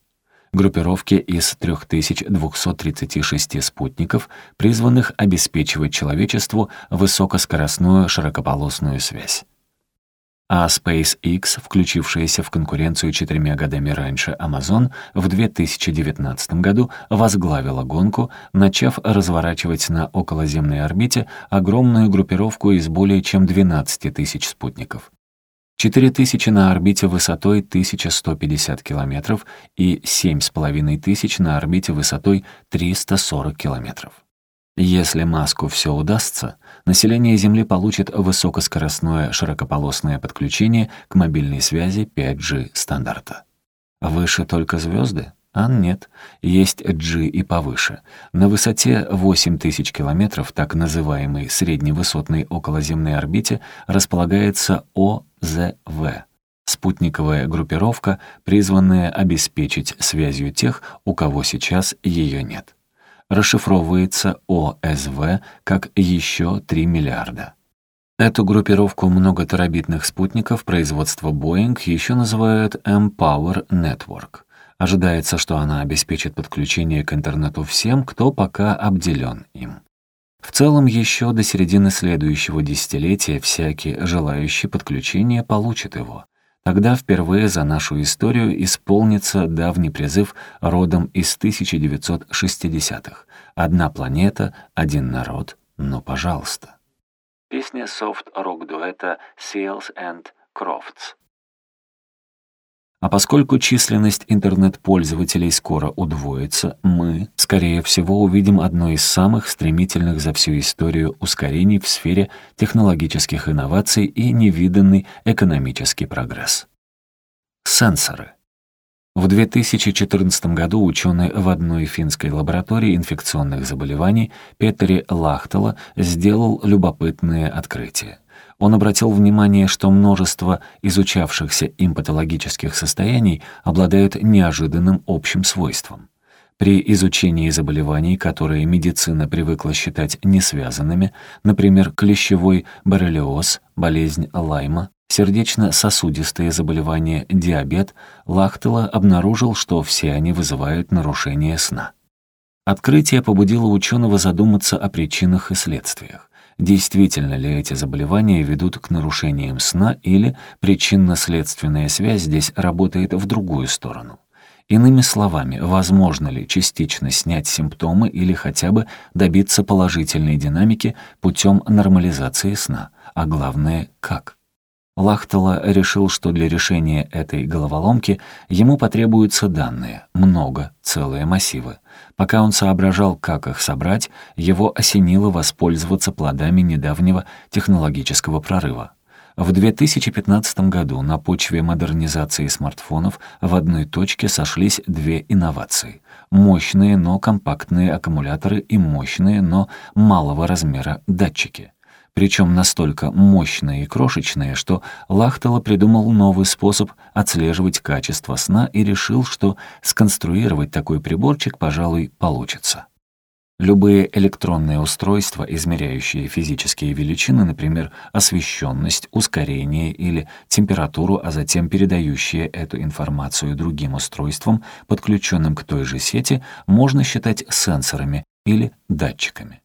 группировке из 3236 спутников, призванных обеспечивать человечеству высокоскоростную широкополосную связь. А SpaceX, включившаяся в конкуренцию четырьмя годами раньше Amazon, в 2019 году возглавила гонку, начав разворачивать на околоземной орбите огромную группировку из более чем 12 тысяч спутников. 4000 на орбите высотой 1150 километров и 7500 на орбите высотой 340 километров. Если Маску все удастся, население Земли получит высокоскоростное широкополосное подключение к мобильной связи 5G стандарта. Выше только звезды? А нет, есть G и повыше. На высоте 8000 километров, так называемой средневысотной околоземной орбите, располагается ОЗВ — спутниковая группировка, призванная обеспечить связью тех, у кого сейчас ее нет. Расшифровывается ОСВ как еще 3 миллиарда. Эту группировку многотерабитных спутников производства Boeing еще называют Empower Network. Ожидается, что она обеспечит подключение к интернету всем, кто пока обделен им. В целом, еще до середины следующего десятилетия всякий желающий подключения получит его. Тогда впервые за нашу историю исполнится давний призыв родом из 1960-х. «Одна планета, один народ, но пожалуйста». Песня софт-рок-дуэта Seals and Crofts. А поскольку численность интернет-пользователей скоро удвоится, мы, скорее всего, увидим одно из самых стремительных за всю историю ускорений в сфере технологических инноваций и невиданный экономический прогресс. Сенсоры. В 2014 году ученый в одной финской лаборатории инфекционных заболеваний Петери Лахтела сделал любопытное открытие он обратил внимание, что множество изучавшихся им патологических состояний обладают неожиданным общим свойством. При изучении заболеваний, которые медицина привыкла считать несвязанными, например, клещевой боррелиоз, болезнь Лайма, сердечно-сосудистые заболевания, диабет, Лахтела обнаружил, что все они вызывают нарушение сна. Открытие побудило ученого задуматься о причинах и следствиях действительно ли эти заболевания ведут к нарушениям сна или причинно-следственная связь здесь работает в другую сторону. Иными словами, возможно ли частично снять симптомы или хотя бы добиться положительной динамики путем нормализации сна, а главное, как? Лахтала решил, что для решения этой головоломки ему потребуются данные, много, целые массивы. Пока он соображал, как их собрать, его осенило воспользоваться плодами недавнего технологического прорыва. В 2015 году на почве модернизации смартфонов в одной точке сошлись две инновации — мощные, но компактные аккумуляторы и мощные, но малого размера датчики причем настолько мощные и крошечные, что Лахтала придумал новый способ отслеживать качество сна и решил, что сконструировать такой приборчик, пожалуй, получится. Любые электронные устройства, измеряющие физические величины, например, освещенность, ускорение или температуру, а затем передающие эту информацию другим устройствам, подключенным к той же сети, можно считать сенсорами или датчиками.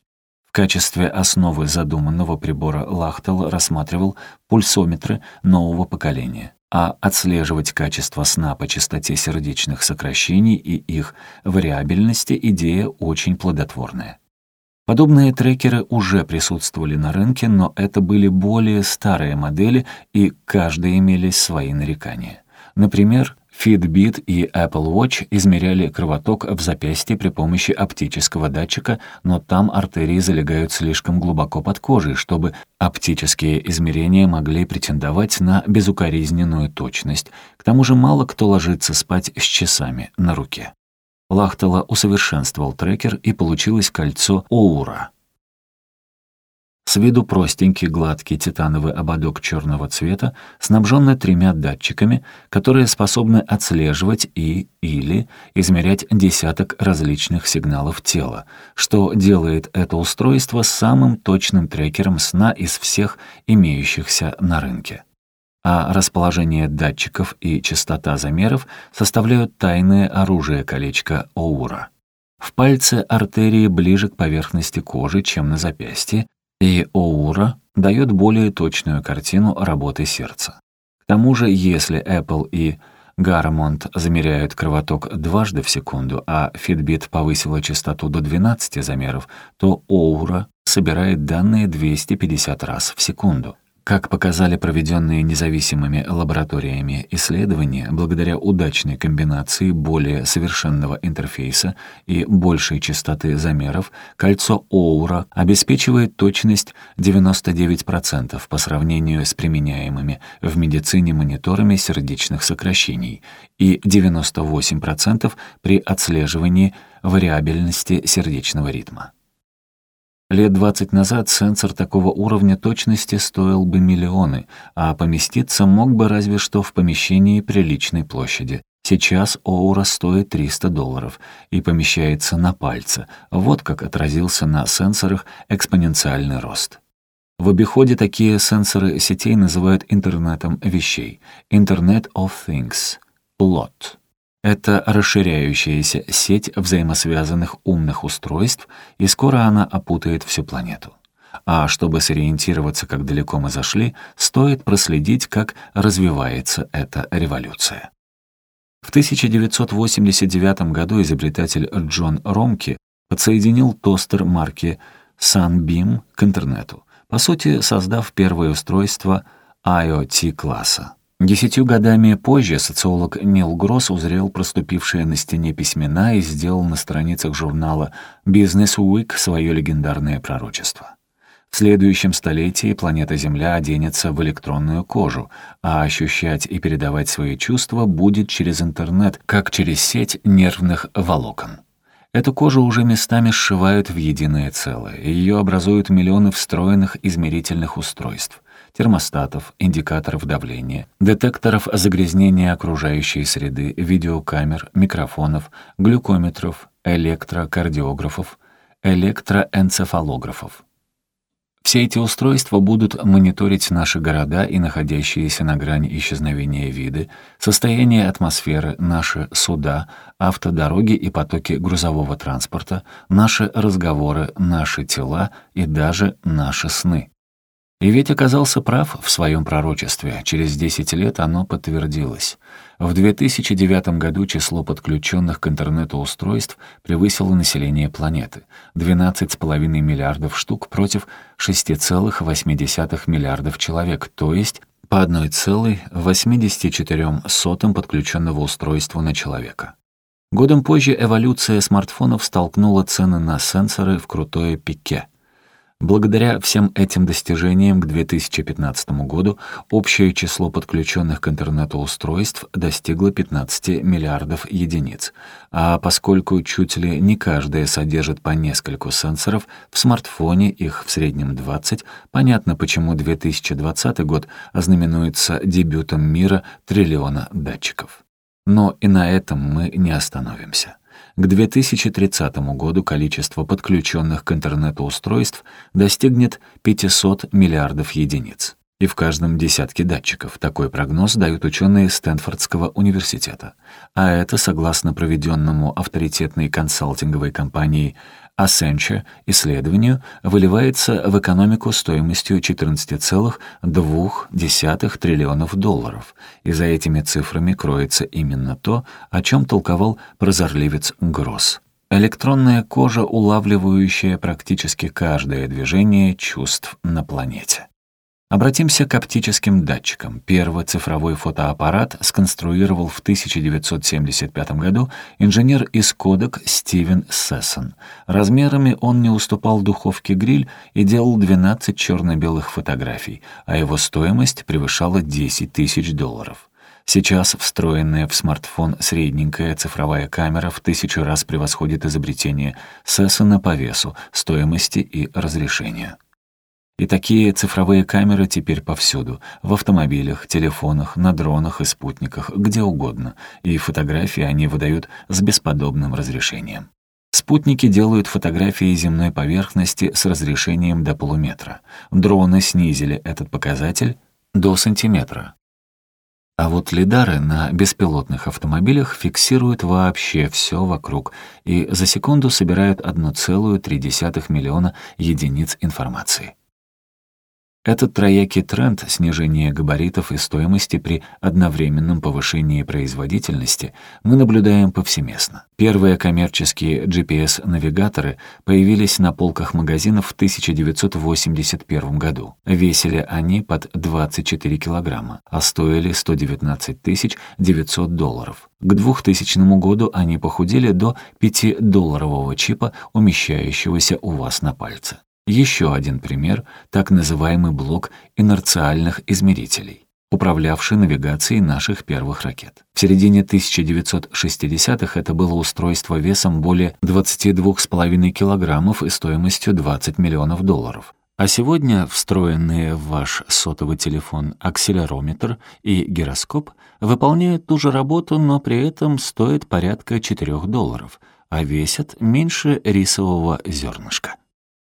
В качестве основы задуманного прибора Лахтел рассматривал пульсометры нового поколения, а отслеживать качество сна по частоте сердечных сокращений и их вариабельности идея очень плодотворная. Подобные трекеры уже присутствовали на рынке, но это были более старые модели, и каждый имелись свои нарекания. Например, Fitbit и Apple Watch измеряли кровоток в запястье при помощи оптического датчика, но там артерии залегают слишком глубоко под кожей, чтобы оптические измерения могли претендовать на безукоризненную точность. К тому же мало кто ложится спать с часами на руке. Лахтела усовершенствовал трекер, и получилось кольцо Оура — с виду простенький, гладкий титановый ободок черного цвета, снабженный тремя датчиками, которые способны отслеживать и или измерять десяток различных сигналов тела, что делает это устройство самым точным трекером сна из всех имеющихся на рынке. А расположение датчиков и частота замеров составляют тайное оружие колечка Оура. В пальце артерии ближе к поверхности кожи, чем на запястье, и Оура дает более точную картину работы сердца. К тому же, если Apple и Garamond замеряют кровоток дважды в секунду, а Fitbit повысила частоту до 12 замеров, то Оура собирает данные 250 раз в секунду. Как показали проведенные независимыми лабораториями исследования, благодаря удачной комбинации более совершенного интерфейса и большей частоты замеров, кольцо Оура обеспечивает точность 99% по сравнению с применяемыми в медицине мониторами сердечных сокращений и 98% при отслеживании вариабельности сердечного ритма. Лет 20 назад сенсор такого уровня точности стоил бы миллионы, а поместиться мог бы разве что в помещении приличной площади. Сейчас Оура стоит 300 долларов и помещается на пальце. Вот как отразился на сенсорах экспоненциальный рост. В обиходе такие сенсоры сетей называют интернетом вещей. Internet of Things. PLOT. Это расширяющаяся сеть взаимосвязанных умных устройств, и скоро она опутает всю планету. А чтобы сориентироваться, как далеко мы зашли, стоит проследить, как развивается эта революция. В 1989 году изобретатель Джон Ромки подсоединил тостер марки Sunbeam к интернету, по сути, создав первое устройство IoT-класса. Десятью годами позже социолог Нил Гросс узрел проступившие на стене письмена и сделал на страницах журнала Business Week свое легендарное пророчество. В следующем столетии планета Земля оденется в электронную кожу, а ощущать и передавать свои чувства будет через интернет, как через сеть нервных волокон. Эту кожу уже местами сшивают в единое целое, ее образуют миллионы встроенных измерительных устройств — термостатов, индикаторов давления, детекторов загрязнения окружающей среды, видеокамер, микрофонов, глюкометров, электрокардиографов, электроэнцефалографов. Все эти устройства будут мониторить наши города и находящиеся на грани исчезновения виды, состояние атмосферы, наши суда, автодороги и потоки грузового транспорта, наши разговоры, наши тела и даже наши сны. И ведь оказался прав в своем пророчестве. Через 10 лет оно подтвердилось. В 2009 году число подключенных к интернету устройств превысило население планеты — 12,5 миллиардов штук против 6,8 миллиардов человек, то есть по 1,84 подключенного устройства на человека. Годом позже эволюция смартфонов столкнула цены на сенсоры в крутое пике — Благодаря всем этим достижениям к 2015 году общее число подключенных к интернету устройств достигло 15 миллиардов единиц. А поскольку чуть ли не каждая содержит по нескольку сенсоров, в смартфоне их в среднем 20, понятно, почему 2020 год ознаменуется дебютом мира триллиона датчиков. Но и на этом мы не остановимся. К 2030 году количество подключенных к интернету устройств достигнет 500 миллиардов единиц. И в каждом десятке датчиков. Такой прогноз дают ученые Стэнфордского университета. А это, согласно проведенному авторитетной консалтинговой компанией Accenture исследованию выливается в экономику стоимостью 14,2 триллионов долларов, и за этими цифрами кроется именно то, о чем толковал прозорливец Гросс. Электронная кожа, улавливающая практически каждое движение чувств на планете. Обратимся к оптическим датчикам. Первый цифровой фотоаппарат сконструировал в 1975 году инженер из Кодек Стивен Сессон. Размерами он не уступал духовке гриль и делал 12 черно-белых фотографий, а его стоимость превышала 10 тысяч долларов. Сейчас встроенная в смартфон средненькая цифровая камера в тысячу раз превосходит изобретение Сессона по весу, стоимости и разрешению. И такие цифровые камеры теперь повсюду. В автомобилях, телефонах, на дронах и спутниках, где угодно. И фотографии они выдают с бесподобным разрешением. Спутники делают фотографии земной поверхности с разрешением до полуметра. Дроны снизили этот показатель до сантиметра. А вот лидары на беспилотных автомобилях фиксируют вообще все вокруг и за секунду собирают 1,3 миллиона единиц информации. Этот троякий тренд снижения габаритов и стоимости при одновременном повышении производительности мы наблюдаем повсеместно. Первые коммерческие GPS-навигаторы появились на полках магазинов в 1981 году. Весили они под 24 килограмма, а стоили 119 900 долларов. К 2000 году они похудели до 5-долларового чипа, умещающегося у вас на пальце. Еще один пример — так называемый блок инерциальных измерителей, управлявший навигацией наших первых ракет. В середине 1960-х это было устройство весом более 22,5 килограммов и стоимостью 20 миллионов долларов. А сегодня встроенные в ваш сотовый телефон акселерометр и гироскоп выполняют ту же работу, но при этом стоят порядка 4 долларов, а весят меньше рисового зернышка.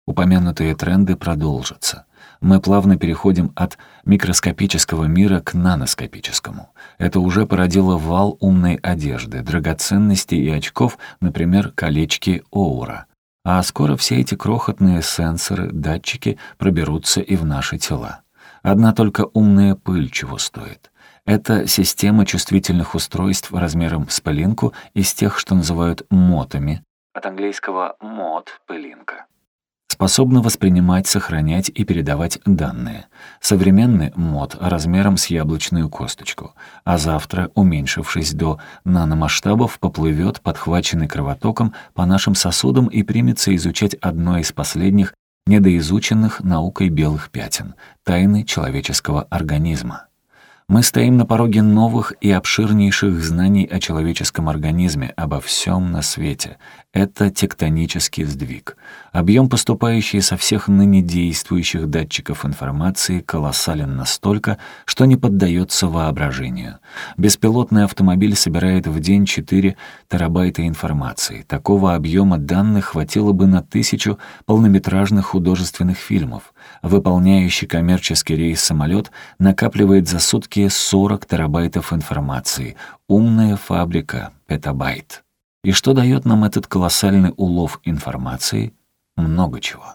Упомянутые тренды продолжатся. Мы плавно переходим от микроскопического мира к наноскопическому. Это уже породило вал умной одежды, драгоценностей и очков, например, колечки Оура. А скоро все эти крохотные сенсоры, датчики проберутся и в наши тела. Одна только умная пыль чего стоит. Это система чувствительных устройств размером с пылинку из тех, что называют мотами, от английского «мот» — пылинка способна воспринимать, сохранять и передавать данные. Современный мод размером с яблочную косточку, а завтра, уменьшившись до наномасштабов, поплывет, подхваченный кровотоком, по нашим сосудам и примется изучать одно из последних недоизученных наукой белых пятен — тайны человеческого организма. Мы стоим на пороге новых и обширнейших знаний о человеческом организме, обо всем на свете. Это тектонический сдвиг. Объем, поступающий со всех ныне действующих датчиков информации, колоссален настолько, что не поддается воображению. Беспилотный автомобиль собирает в день 4 терабайта информации. Такого объема данных хватило бы на тысячу полнометражных художественных фильмов. Выполняющий коммерческий рейс самолет накапливает за сутки 40 терабайтов информации. Умная фабрика — петабайт. И что дает нам этот колоссальный улов информации? Много чего.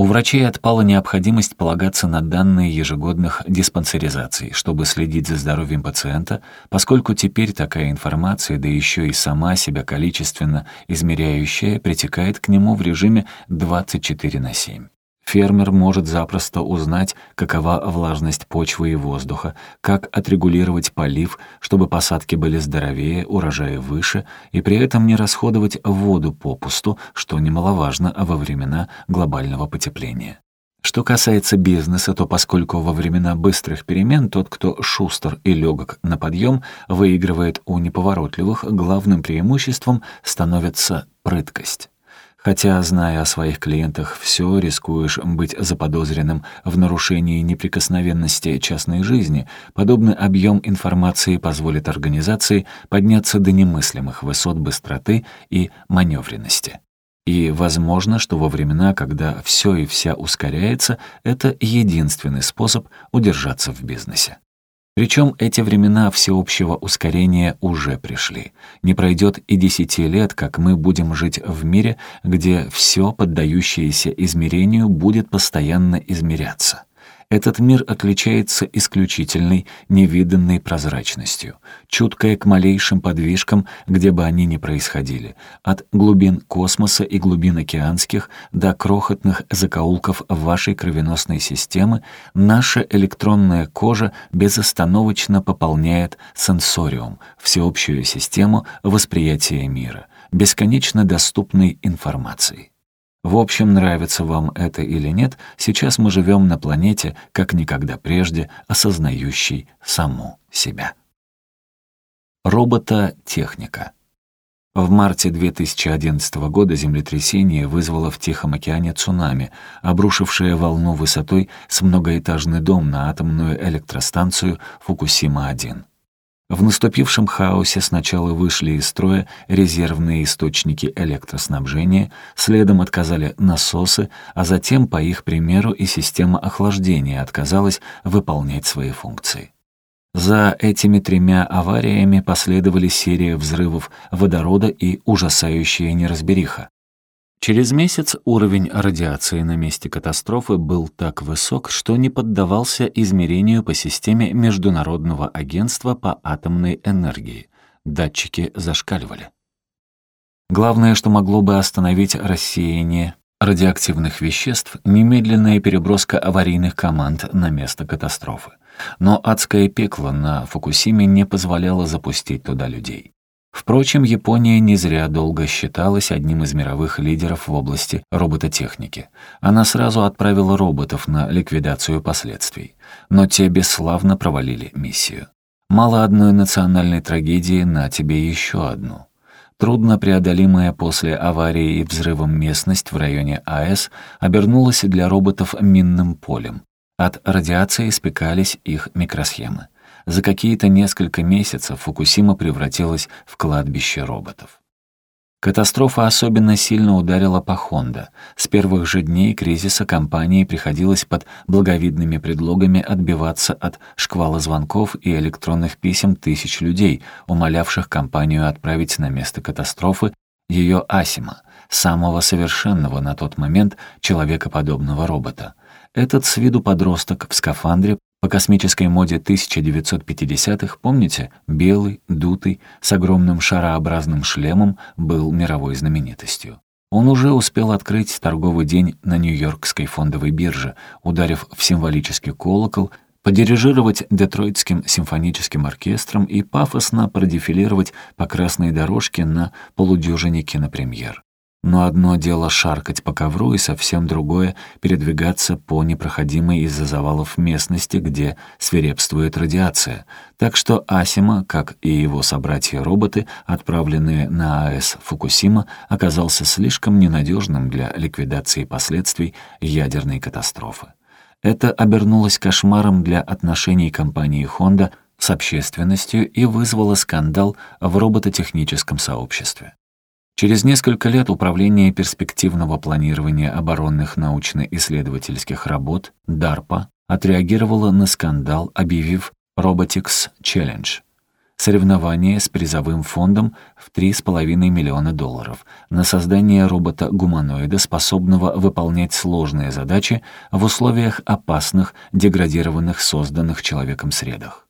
У врачей отпала необходимость полагаться на данные ежегодных диспансеризаций, чтобы следить за здоровьем пациента, поскольку теперь такая информация, да еще и сама себя количественно измеряющая, притекает к нему в режиме 24 на 7. Фермер может запросто узнать, какова влажность почвы и воздуха, как отрегулировать полив, чтобы посадки были здоровее, урожаи выше, и при этом не расходовать воду попусту, что немаловажно во времена глобального потепления. Что касается бизнеса, то поскольку во времена быстрых перемен тот, кто шустр и легок на подъем, выигрывает у неповоротливых, главным преимуществом становится прыткость. Хотя, зная о своих клиентах все, рискуешь быть заподозренным в нарушении неприкосновенности частной жизни, подобный объем информации позволит организации подняться до немыслимых высот быстроты и маневренности. И возможно, что во времена, когда все и вся ускоряется, это единственный способ удержаться в бизнесе. Причем эти времена всеобщего ускорения уже пришли. Не пройдет и десяти лет, как мы будем жить в мире, где все, поддающееся измерению, будет постоянно измеряться. Этот мир отличается исключительной, невиданной прозрачностью, чуткая к малейшим подвижкам, где бы они ни происходили, от глубин космоса и глубин океанских до крохотных закоулков вашей кровеносной системы, наша электронная кожа безостановочно пополняет сенсориум, всеобщую систему восприятия мира, бесконечно доступной информацией. В общем, нравится вам это или нет, сейчас мы живем на планете, как никогда прежде, осознающей саму себя. Робототехника. В марте 2011 года землетрясение вызвало в Тихом океане цунами, обрушившее волну высотой с многоэтажный дом на атомную электростанцию Фукусима-1. В наступившем хаосе сначала вышли из строя резервные источники электроснабжения, следом отказали насосы, а затем, по их примеру, и система охлаждения отказалась выполнять свои функции. За этими тремя авариями последовали серия взрывов водорода и ужасающая неразбериха. Через месяц уровень радиации на месте катастрофы был так высок, что не поддавался измерению по системе Международного агентства по атомной энергии. Датчики зашкаливали. Главное, что могло бы остановить рассеяние радиоактивных веществ, немедленная переброска аварийных команд на место катастрофы. Но адское пекло на Фукусиме не позволяло запустить туда людей. Впрочем, Япония не зря долго считалась одним из мировых лидеров в области робототехники. Она сразу отправила роботов на ликвидацию последствий. Но те бесславно провалили миссию. Мало одной национальной трагедии, на тебе еще одну. Трудно преодолимая после аварии и взрывом местность в районе АЭС обернулась для роботов минным полем. От радиации спекались их микросхемы. За какие-то несколько месяцев Фукусима превратилась в кладбище роботов. Катастрофа особенно сильно ударила по Honda. С первых же дней кризиса компании приходилось под благовидными предлогами отбиваться от шквала звонков и электронных писем тысяч людей, умолявших компанию отправить на место катастрофы ее Асима, самого совершенного на тот момент человекоподобного робота. Этот с виду подросток в скафандре по космической моде 1950-х, помните, белый, дутый, с огромным шарообразным шлемом был мировой знаменитостью. Он уже успел открыть торговый день на Нью-Йоркской фондовой бирже, ударив в символический колокол, подирижировать Детройтским симфоническим оркестром и пафосно продефилировать по красной дорожке на полудюжине кинопремьер. Но одно дело шаркать по ковру, и совсем другое — передвигаться по непроходимой из-за завалов местности, где свирепствует радиация. Так что Асима, как и его собратья-роботы, отправленные на АЭС Фукусима, оказался слишком ненадежным для ликвидации последствий ядерной катастрофы. Это обернулось кошмаром для отношений компании Honda с общественностью и вызвало скандал в робототехническом сообществе. Через несколько лет Управление перспективного планирования оборонных научно-исследовательских работ DARPA отреагировало на скандал, объявив Robotics Challenge — соревнование с призовым фондом в 3,5 миллиона долларов на создание робота-гуманоида, способного выполнять сложные задачи в условиях опасных, деградированных, созданных человеком средах.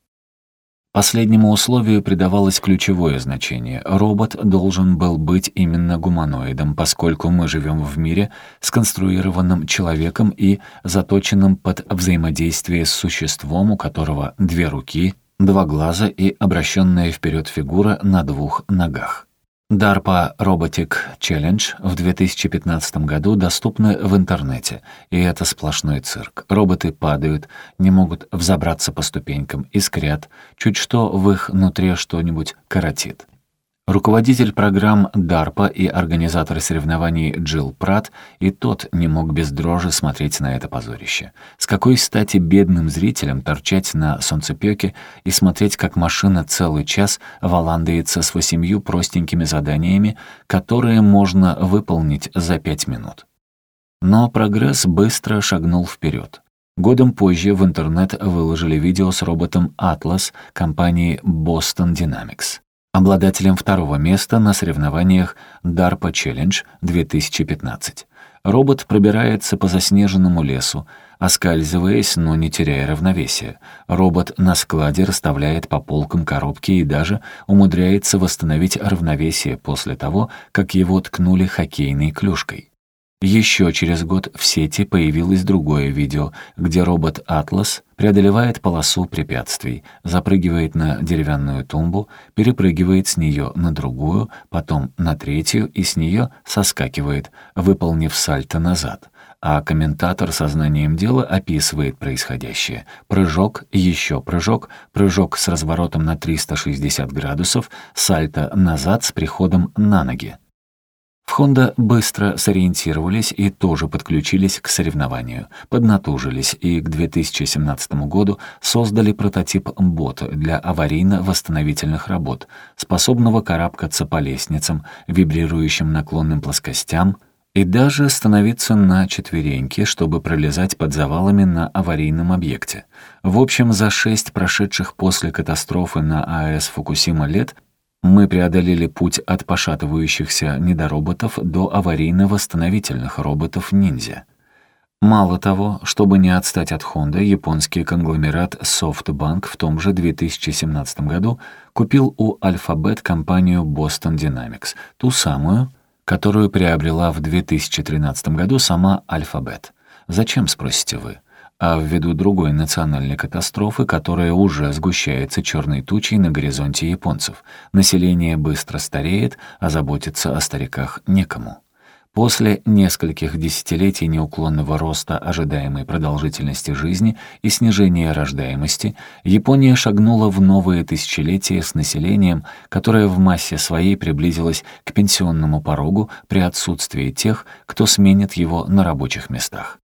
Последнему условию придавалось ключевое значение. Робот должен был быть именно гуманоидом, поскольку мы живем в мире, сконструированном человеком и заточенном под взаимодействие с существом, у которого две руки, два глаза и обращенная вперед фигура на двух ногах. DARPA Robotic Challenge в 2015 году доступна в интернете, и это сплошной цирк. Роботы падают, не могут взобраться по ступенькам, искрят, чуть что в их нутре что-нибудь коротит. Руководитель программ DARPA и организатор соревнований Джилл Пратт и тот не мог без дрожи смотреть на это позорище. С какой стати бедным зрителям торчать на солнцепёке и смотреть, как машина целый час валандается с восемью простенькими заданиями, которые можно выполнить за пять минут? Но прогресс быстро шагнул вперед. Годом позже в интернет выложили видео с роботом Atlas компании Boston Dynamics обладателем второго места на соревнованиях DARPA Challenge 2015. Робот пробирается по заснеженному лесу, оскальзываясь, но не теряя равновесия. Робот на складе расставляет по полкам коробки и даже умудряется восстановить равновесие после того, как его ткнули хоккейной клюшкой. Еще через год в сети появилось другое видео, где робот «Атлас» преодолевает полосу препятствий, запрыгивает на деревянную тумбу, перепрыгивает с нее на другую, потом на третью и с нее соскакивает, выполнив сальто назад. А комментатор со знанием дела описывает происходящее. Прыжок, еще прыжок, прыжок с разворотом на 360 градусов, сальто назад с приходом на ноги. В быстро сориентировались и тоже подключились к соревнованию, поднатужились и к 2017 году создали прототип бота для аварийно-восстановительных работ, способного карабкаться по лестницам, вибрирующим наклонным плоскостям, и даже становиться на четвереньки, чтобы пролезать под завалами на аварийном объекте. В общем, за шесть прошедших после катастрофы на АЭС Фукусима лет — мы преодолели путь от пошатывающихся недороботов до аварийно-восстановительных роботов-ниндзя. Мало того, чтобы не отстать от Honda, японский конгломерат SoftBank в том же 2017 году купил у Alphabet компанию Boston Dynamics, ту самую, которую приобрела в 2013 году сама Alphabet. Зачем, спросите вы? А ввиду другой национальной катастрофы, которая уже сгущается черной тучей на горизонте японцев. Население быстро стареет, а заботиться о стариках некому. После нескольких десятилетий неуклонного роста ожидаемой продолжительности жизни и снижения рождаемости, Япония шагнула в новое тысячелетие с населением, которое в массе своей приблизилось к пенсионному порогу при отсутствии тех, кто сменит его на рабочих местах.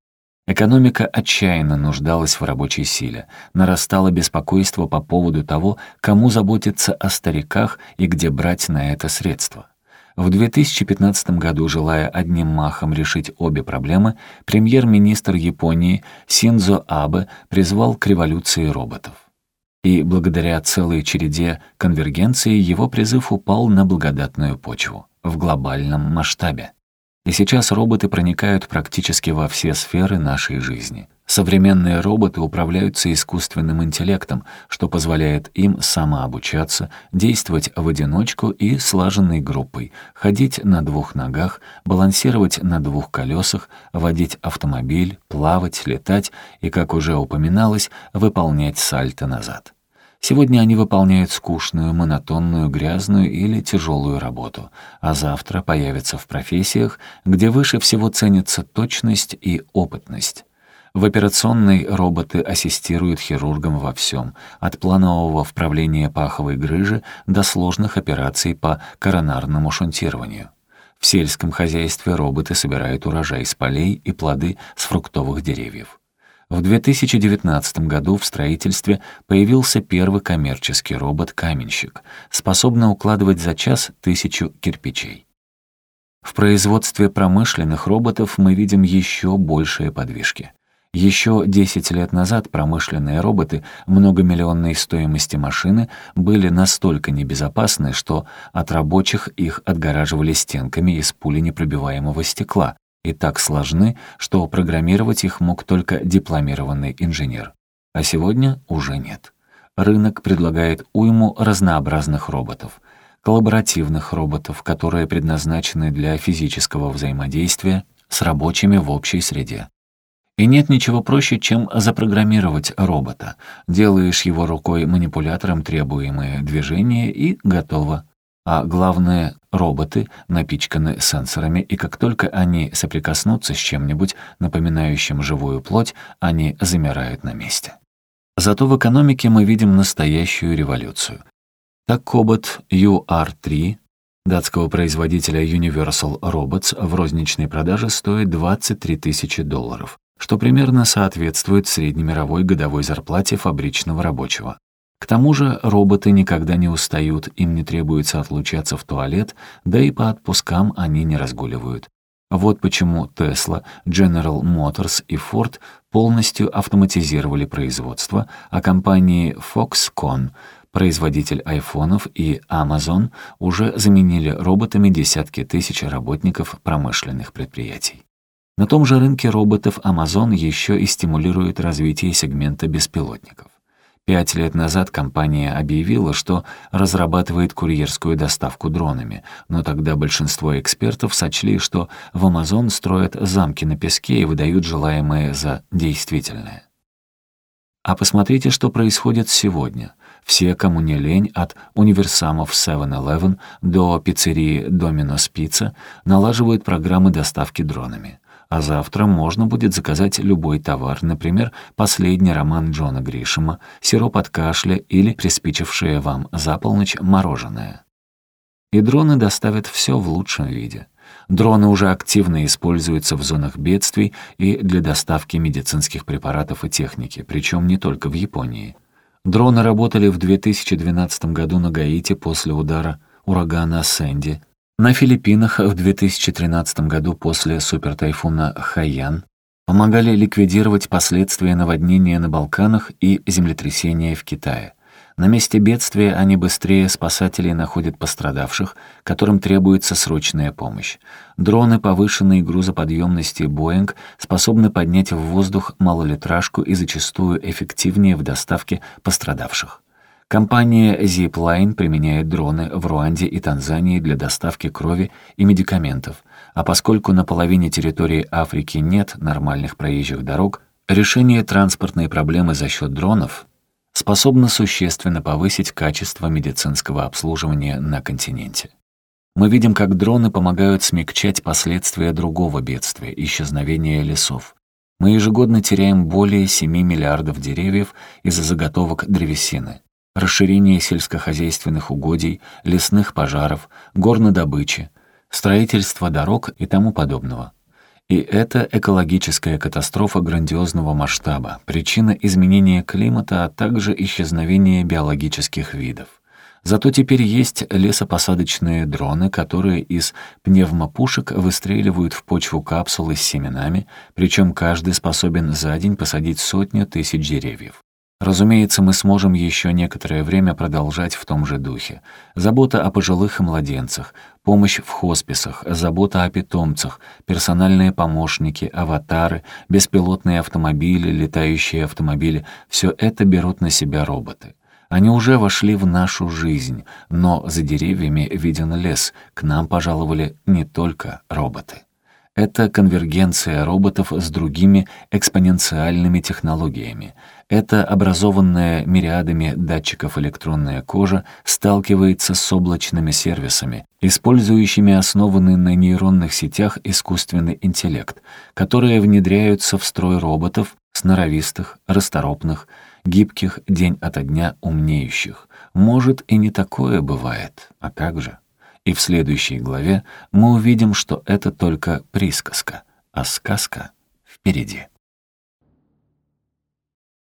Экономика отчаянно нуждалась в рабочей силе. Нарастало беспокойство по поводу того, кому заботиться о стариках и где брать на это средства. В 2015 году, желая одним махом решить обе проблемы, премьер-министр Японии Синдзо Абе призвал к революции роботов. И благодаря целой череде конвергенции его призыв упал на благодатную почву в глобальном масштабе. И сейчас роботы проникают практически во все сферы нашей жизни. Современные роботы управляются искусственным интеллектом, что позволяет им самообучаться, действовать в одиночку и слаженной группой, ходить на двух ногах, балансировать на двух колесах, водить автомобиль, плавать, летать и, как уже упоминалось, выполнять сальто назад. Сегодня они выполняют скучную, монотонную, грязную или тяжелую работу, а завтра появятся в профессиях, где выше всего ценится точность и опытность. В операционной роботы ассистируют хирургам во всем, от планового вправления паховой грыжи до сложных операций по коронарному шунтированию. В сельском хозяйстве роботы собирают урожай с полей и плоды с фруктовых деревьев. В 2019 году в строительстве появился первый коммерческий робот-каменщик, способный укладывать за час тысячу кирпичей. В производстве промышленных роботов мы видим еще большие подвижки. Еще 10 лет назад промышленные роботы многомиллионной стоимости машины были настолько небезопасны, что от рабочих их отгораживали стенками из пуленепробиваемого стекла, и так сложны, что программировать их мог только дипломированный инженер. А сегодня уже нет. Рынок предлагает уйму разнообразных роботов. Коллаборативных роботов, которые предназначены для физического взаимодействия с рабочими в общей среде. И нет ничего проще, чем запрограммировать робота. Делаешь его рукой манипулятором требуемые движения и готово а главное, роботы напичканы сенсорами, и как только они соприкоснутся с чем-нибудь, напоминающим живую плоть, они замирают на месте. Зато в экономике мы видим настоящую революцию. Так кобот UR3 датского производителя Universal Robots в розничной продаже стоит 23 тысячи долларов, что примерно соответствует среднемировой годовой зарплате фабричного рабочего. К тому же роботы никогда не устают, им не требуется отлучаться в туалет, да и по отпускам они не разгуливают. Вот почему Tesla, General Motors и Ford полностью автоматизировали производство, а компании Foxconn, производитель айфонов, и Amazon уже заменили роботами десятки тысяч работников промышленных предприятий. На том же рынке роботов Amazon еще и стимулирует развитие сегмента беспилотников. Пять лет назад компания объявила, что разрабатывает курьерскую доставку дронами, но тогда большинство экспертов сочли, что в Amazon строят замки на песке и выдают желаемое за действительное. А посмотрите, что происходит сегодня. Все, кому не лень, от универсамов 7-Eleven до пиццерии Domino's Pizza, налаживают программы доставки дронами а завтра можно будет заказать любой товар, например, последний роман Джона Гришема, сироп от кашля или приспичившее вам за полночь мороженое. И дроны доставят все в лучшем виде. Дроны уже активно используются в зонах бедствий и для доставки медицинских препаратов и техники, причем не только в Японии. Дроны работали в 2012 году на Гаити после удара урагана Сэнди, на Филиппинах в 2013 году после супертайфуна Хайян помогали ликвидировать последствия наводнения на Балканах и землетрясения в Китае. На месте бедствия они быстрее спасателей находят пострадавших, которым требуется срочная помощь. Дроны повышенной грузоподъемности Boeing способны поднять в воздух малолитражку и зачастую эффективнее в доставке пострадавших. Компания Zipline применяет дроны в Руанде и Танзании для доставки крови и медикаментов, а поскольку на половине территории Африки нет нормальных проезжих дорог, решение транспортной проблемы за счет дронов способно существенно повысить качество медицинского обслуживания на континенте. Мы видим, как дроны помогают смягчать последствия другого бедствия — исчезновения лесов. Мы ежегодно теряем более 7 миллиардов деревьев из-за заготовок древесины расширение сельскохозяйственных угодий, лесных пожаров, горнодобычи, строительство дорог и тому подобного. И это экологическая катастрофа грандиозного масштаба, причина изменения климата, а также исчезновения биологических видов. Зато теперь есть лесопосадочные дроны, которые из пневмопушек выстреливают в почву капсулы с семенами, причем каждый способен за день посадить сотню тысяч деревьев. Разумеется, мы сможем еще некоторое время продолжать в том же духе. Забота о пожилых и младенцах, помощь в хосписах, забота о питомцах, персональные помощники, аватары, беспилотные автомобили, летающие автомобили — все это берут на себя роботы. Они уже вошли в нашу жизнь, но за деревьями виден лес, к нам пожаловали не только роботы. Это конвергенция роботов с другими экспоненциальными технологиями. Это образованная мириадами датчиков электронная кожа сталкивается с облачными сервисами, использующими основанный на нейронных сетях искусственный интеллект, которые внедряются в строй роботов, сноровистых, расторопных, гибких день ото дня умнеющих. Может, и не такое бывает, а как же? И в следующей главе мы увидим, что это только присказка, а сказка впереди.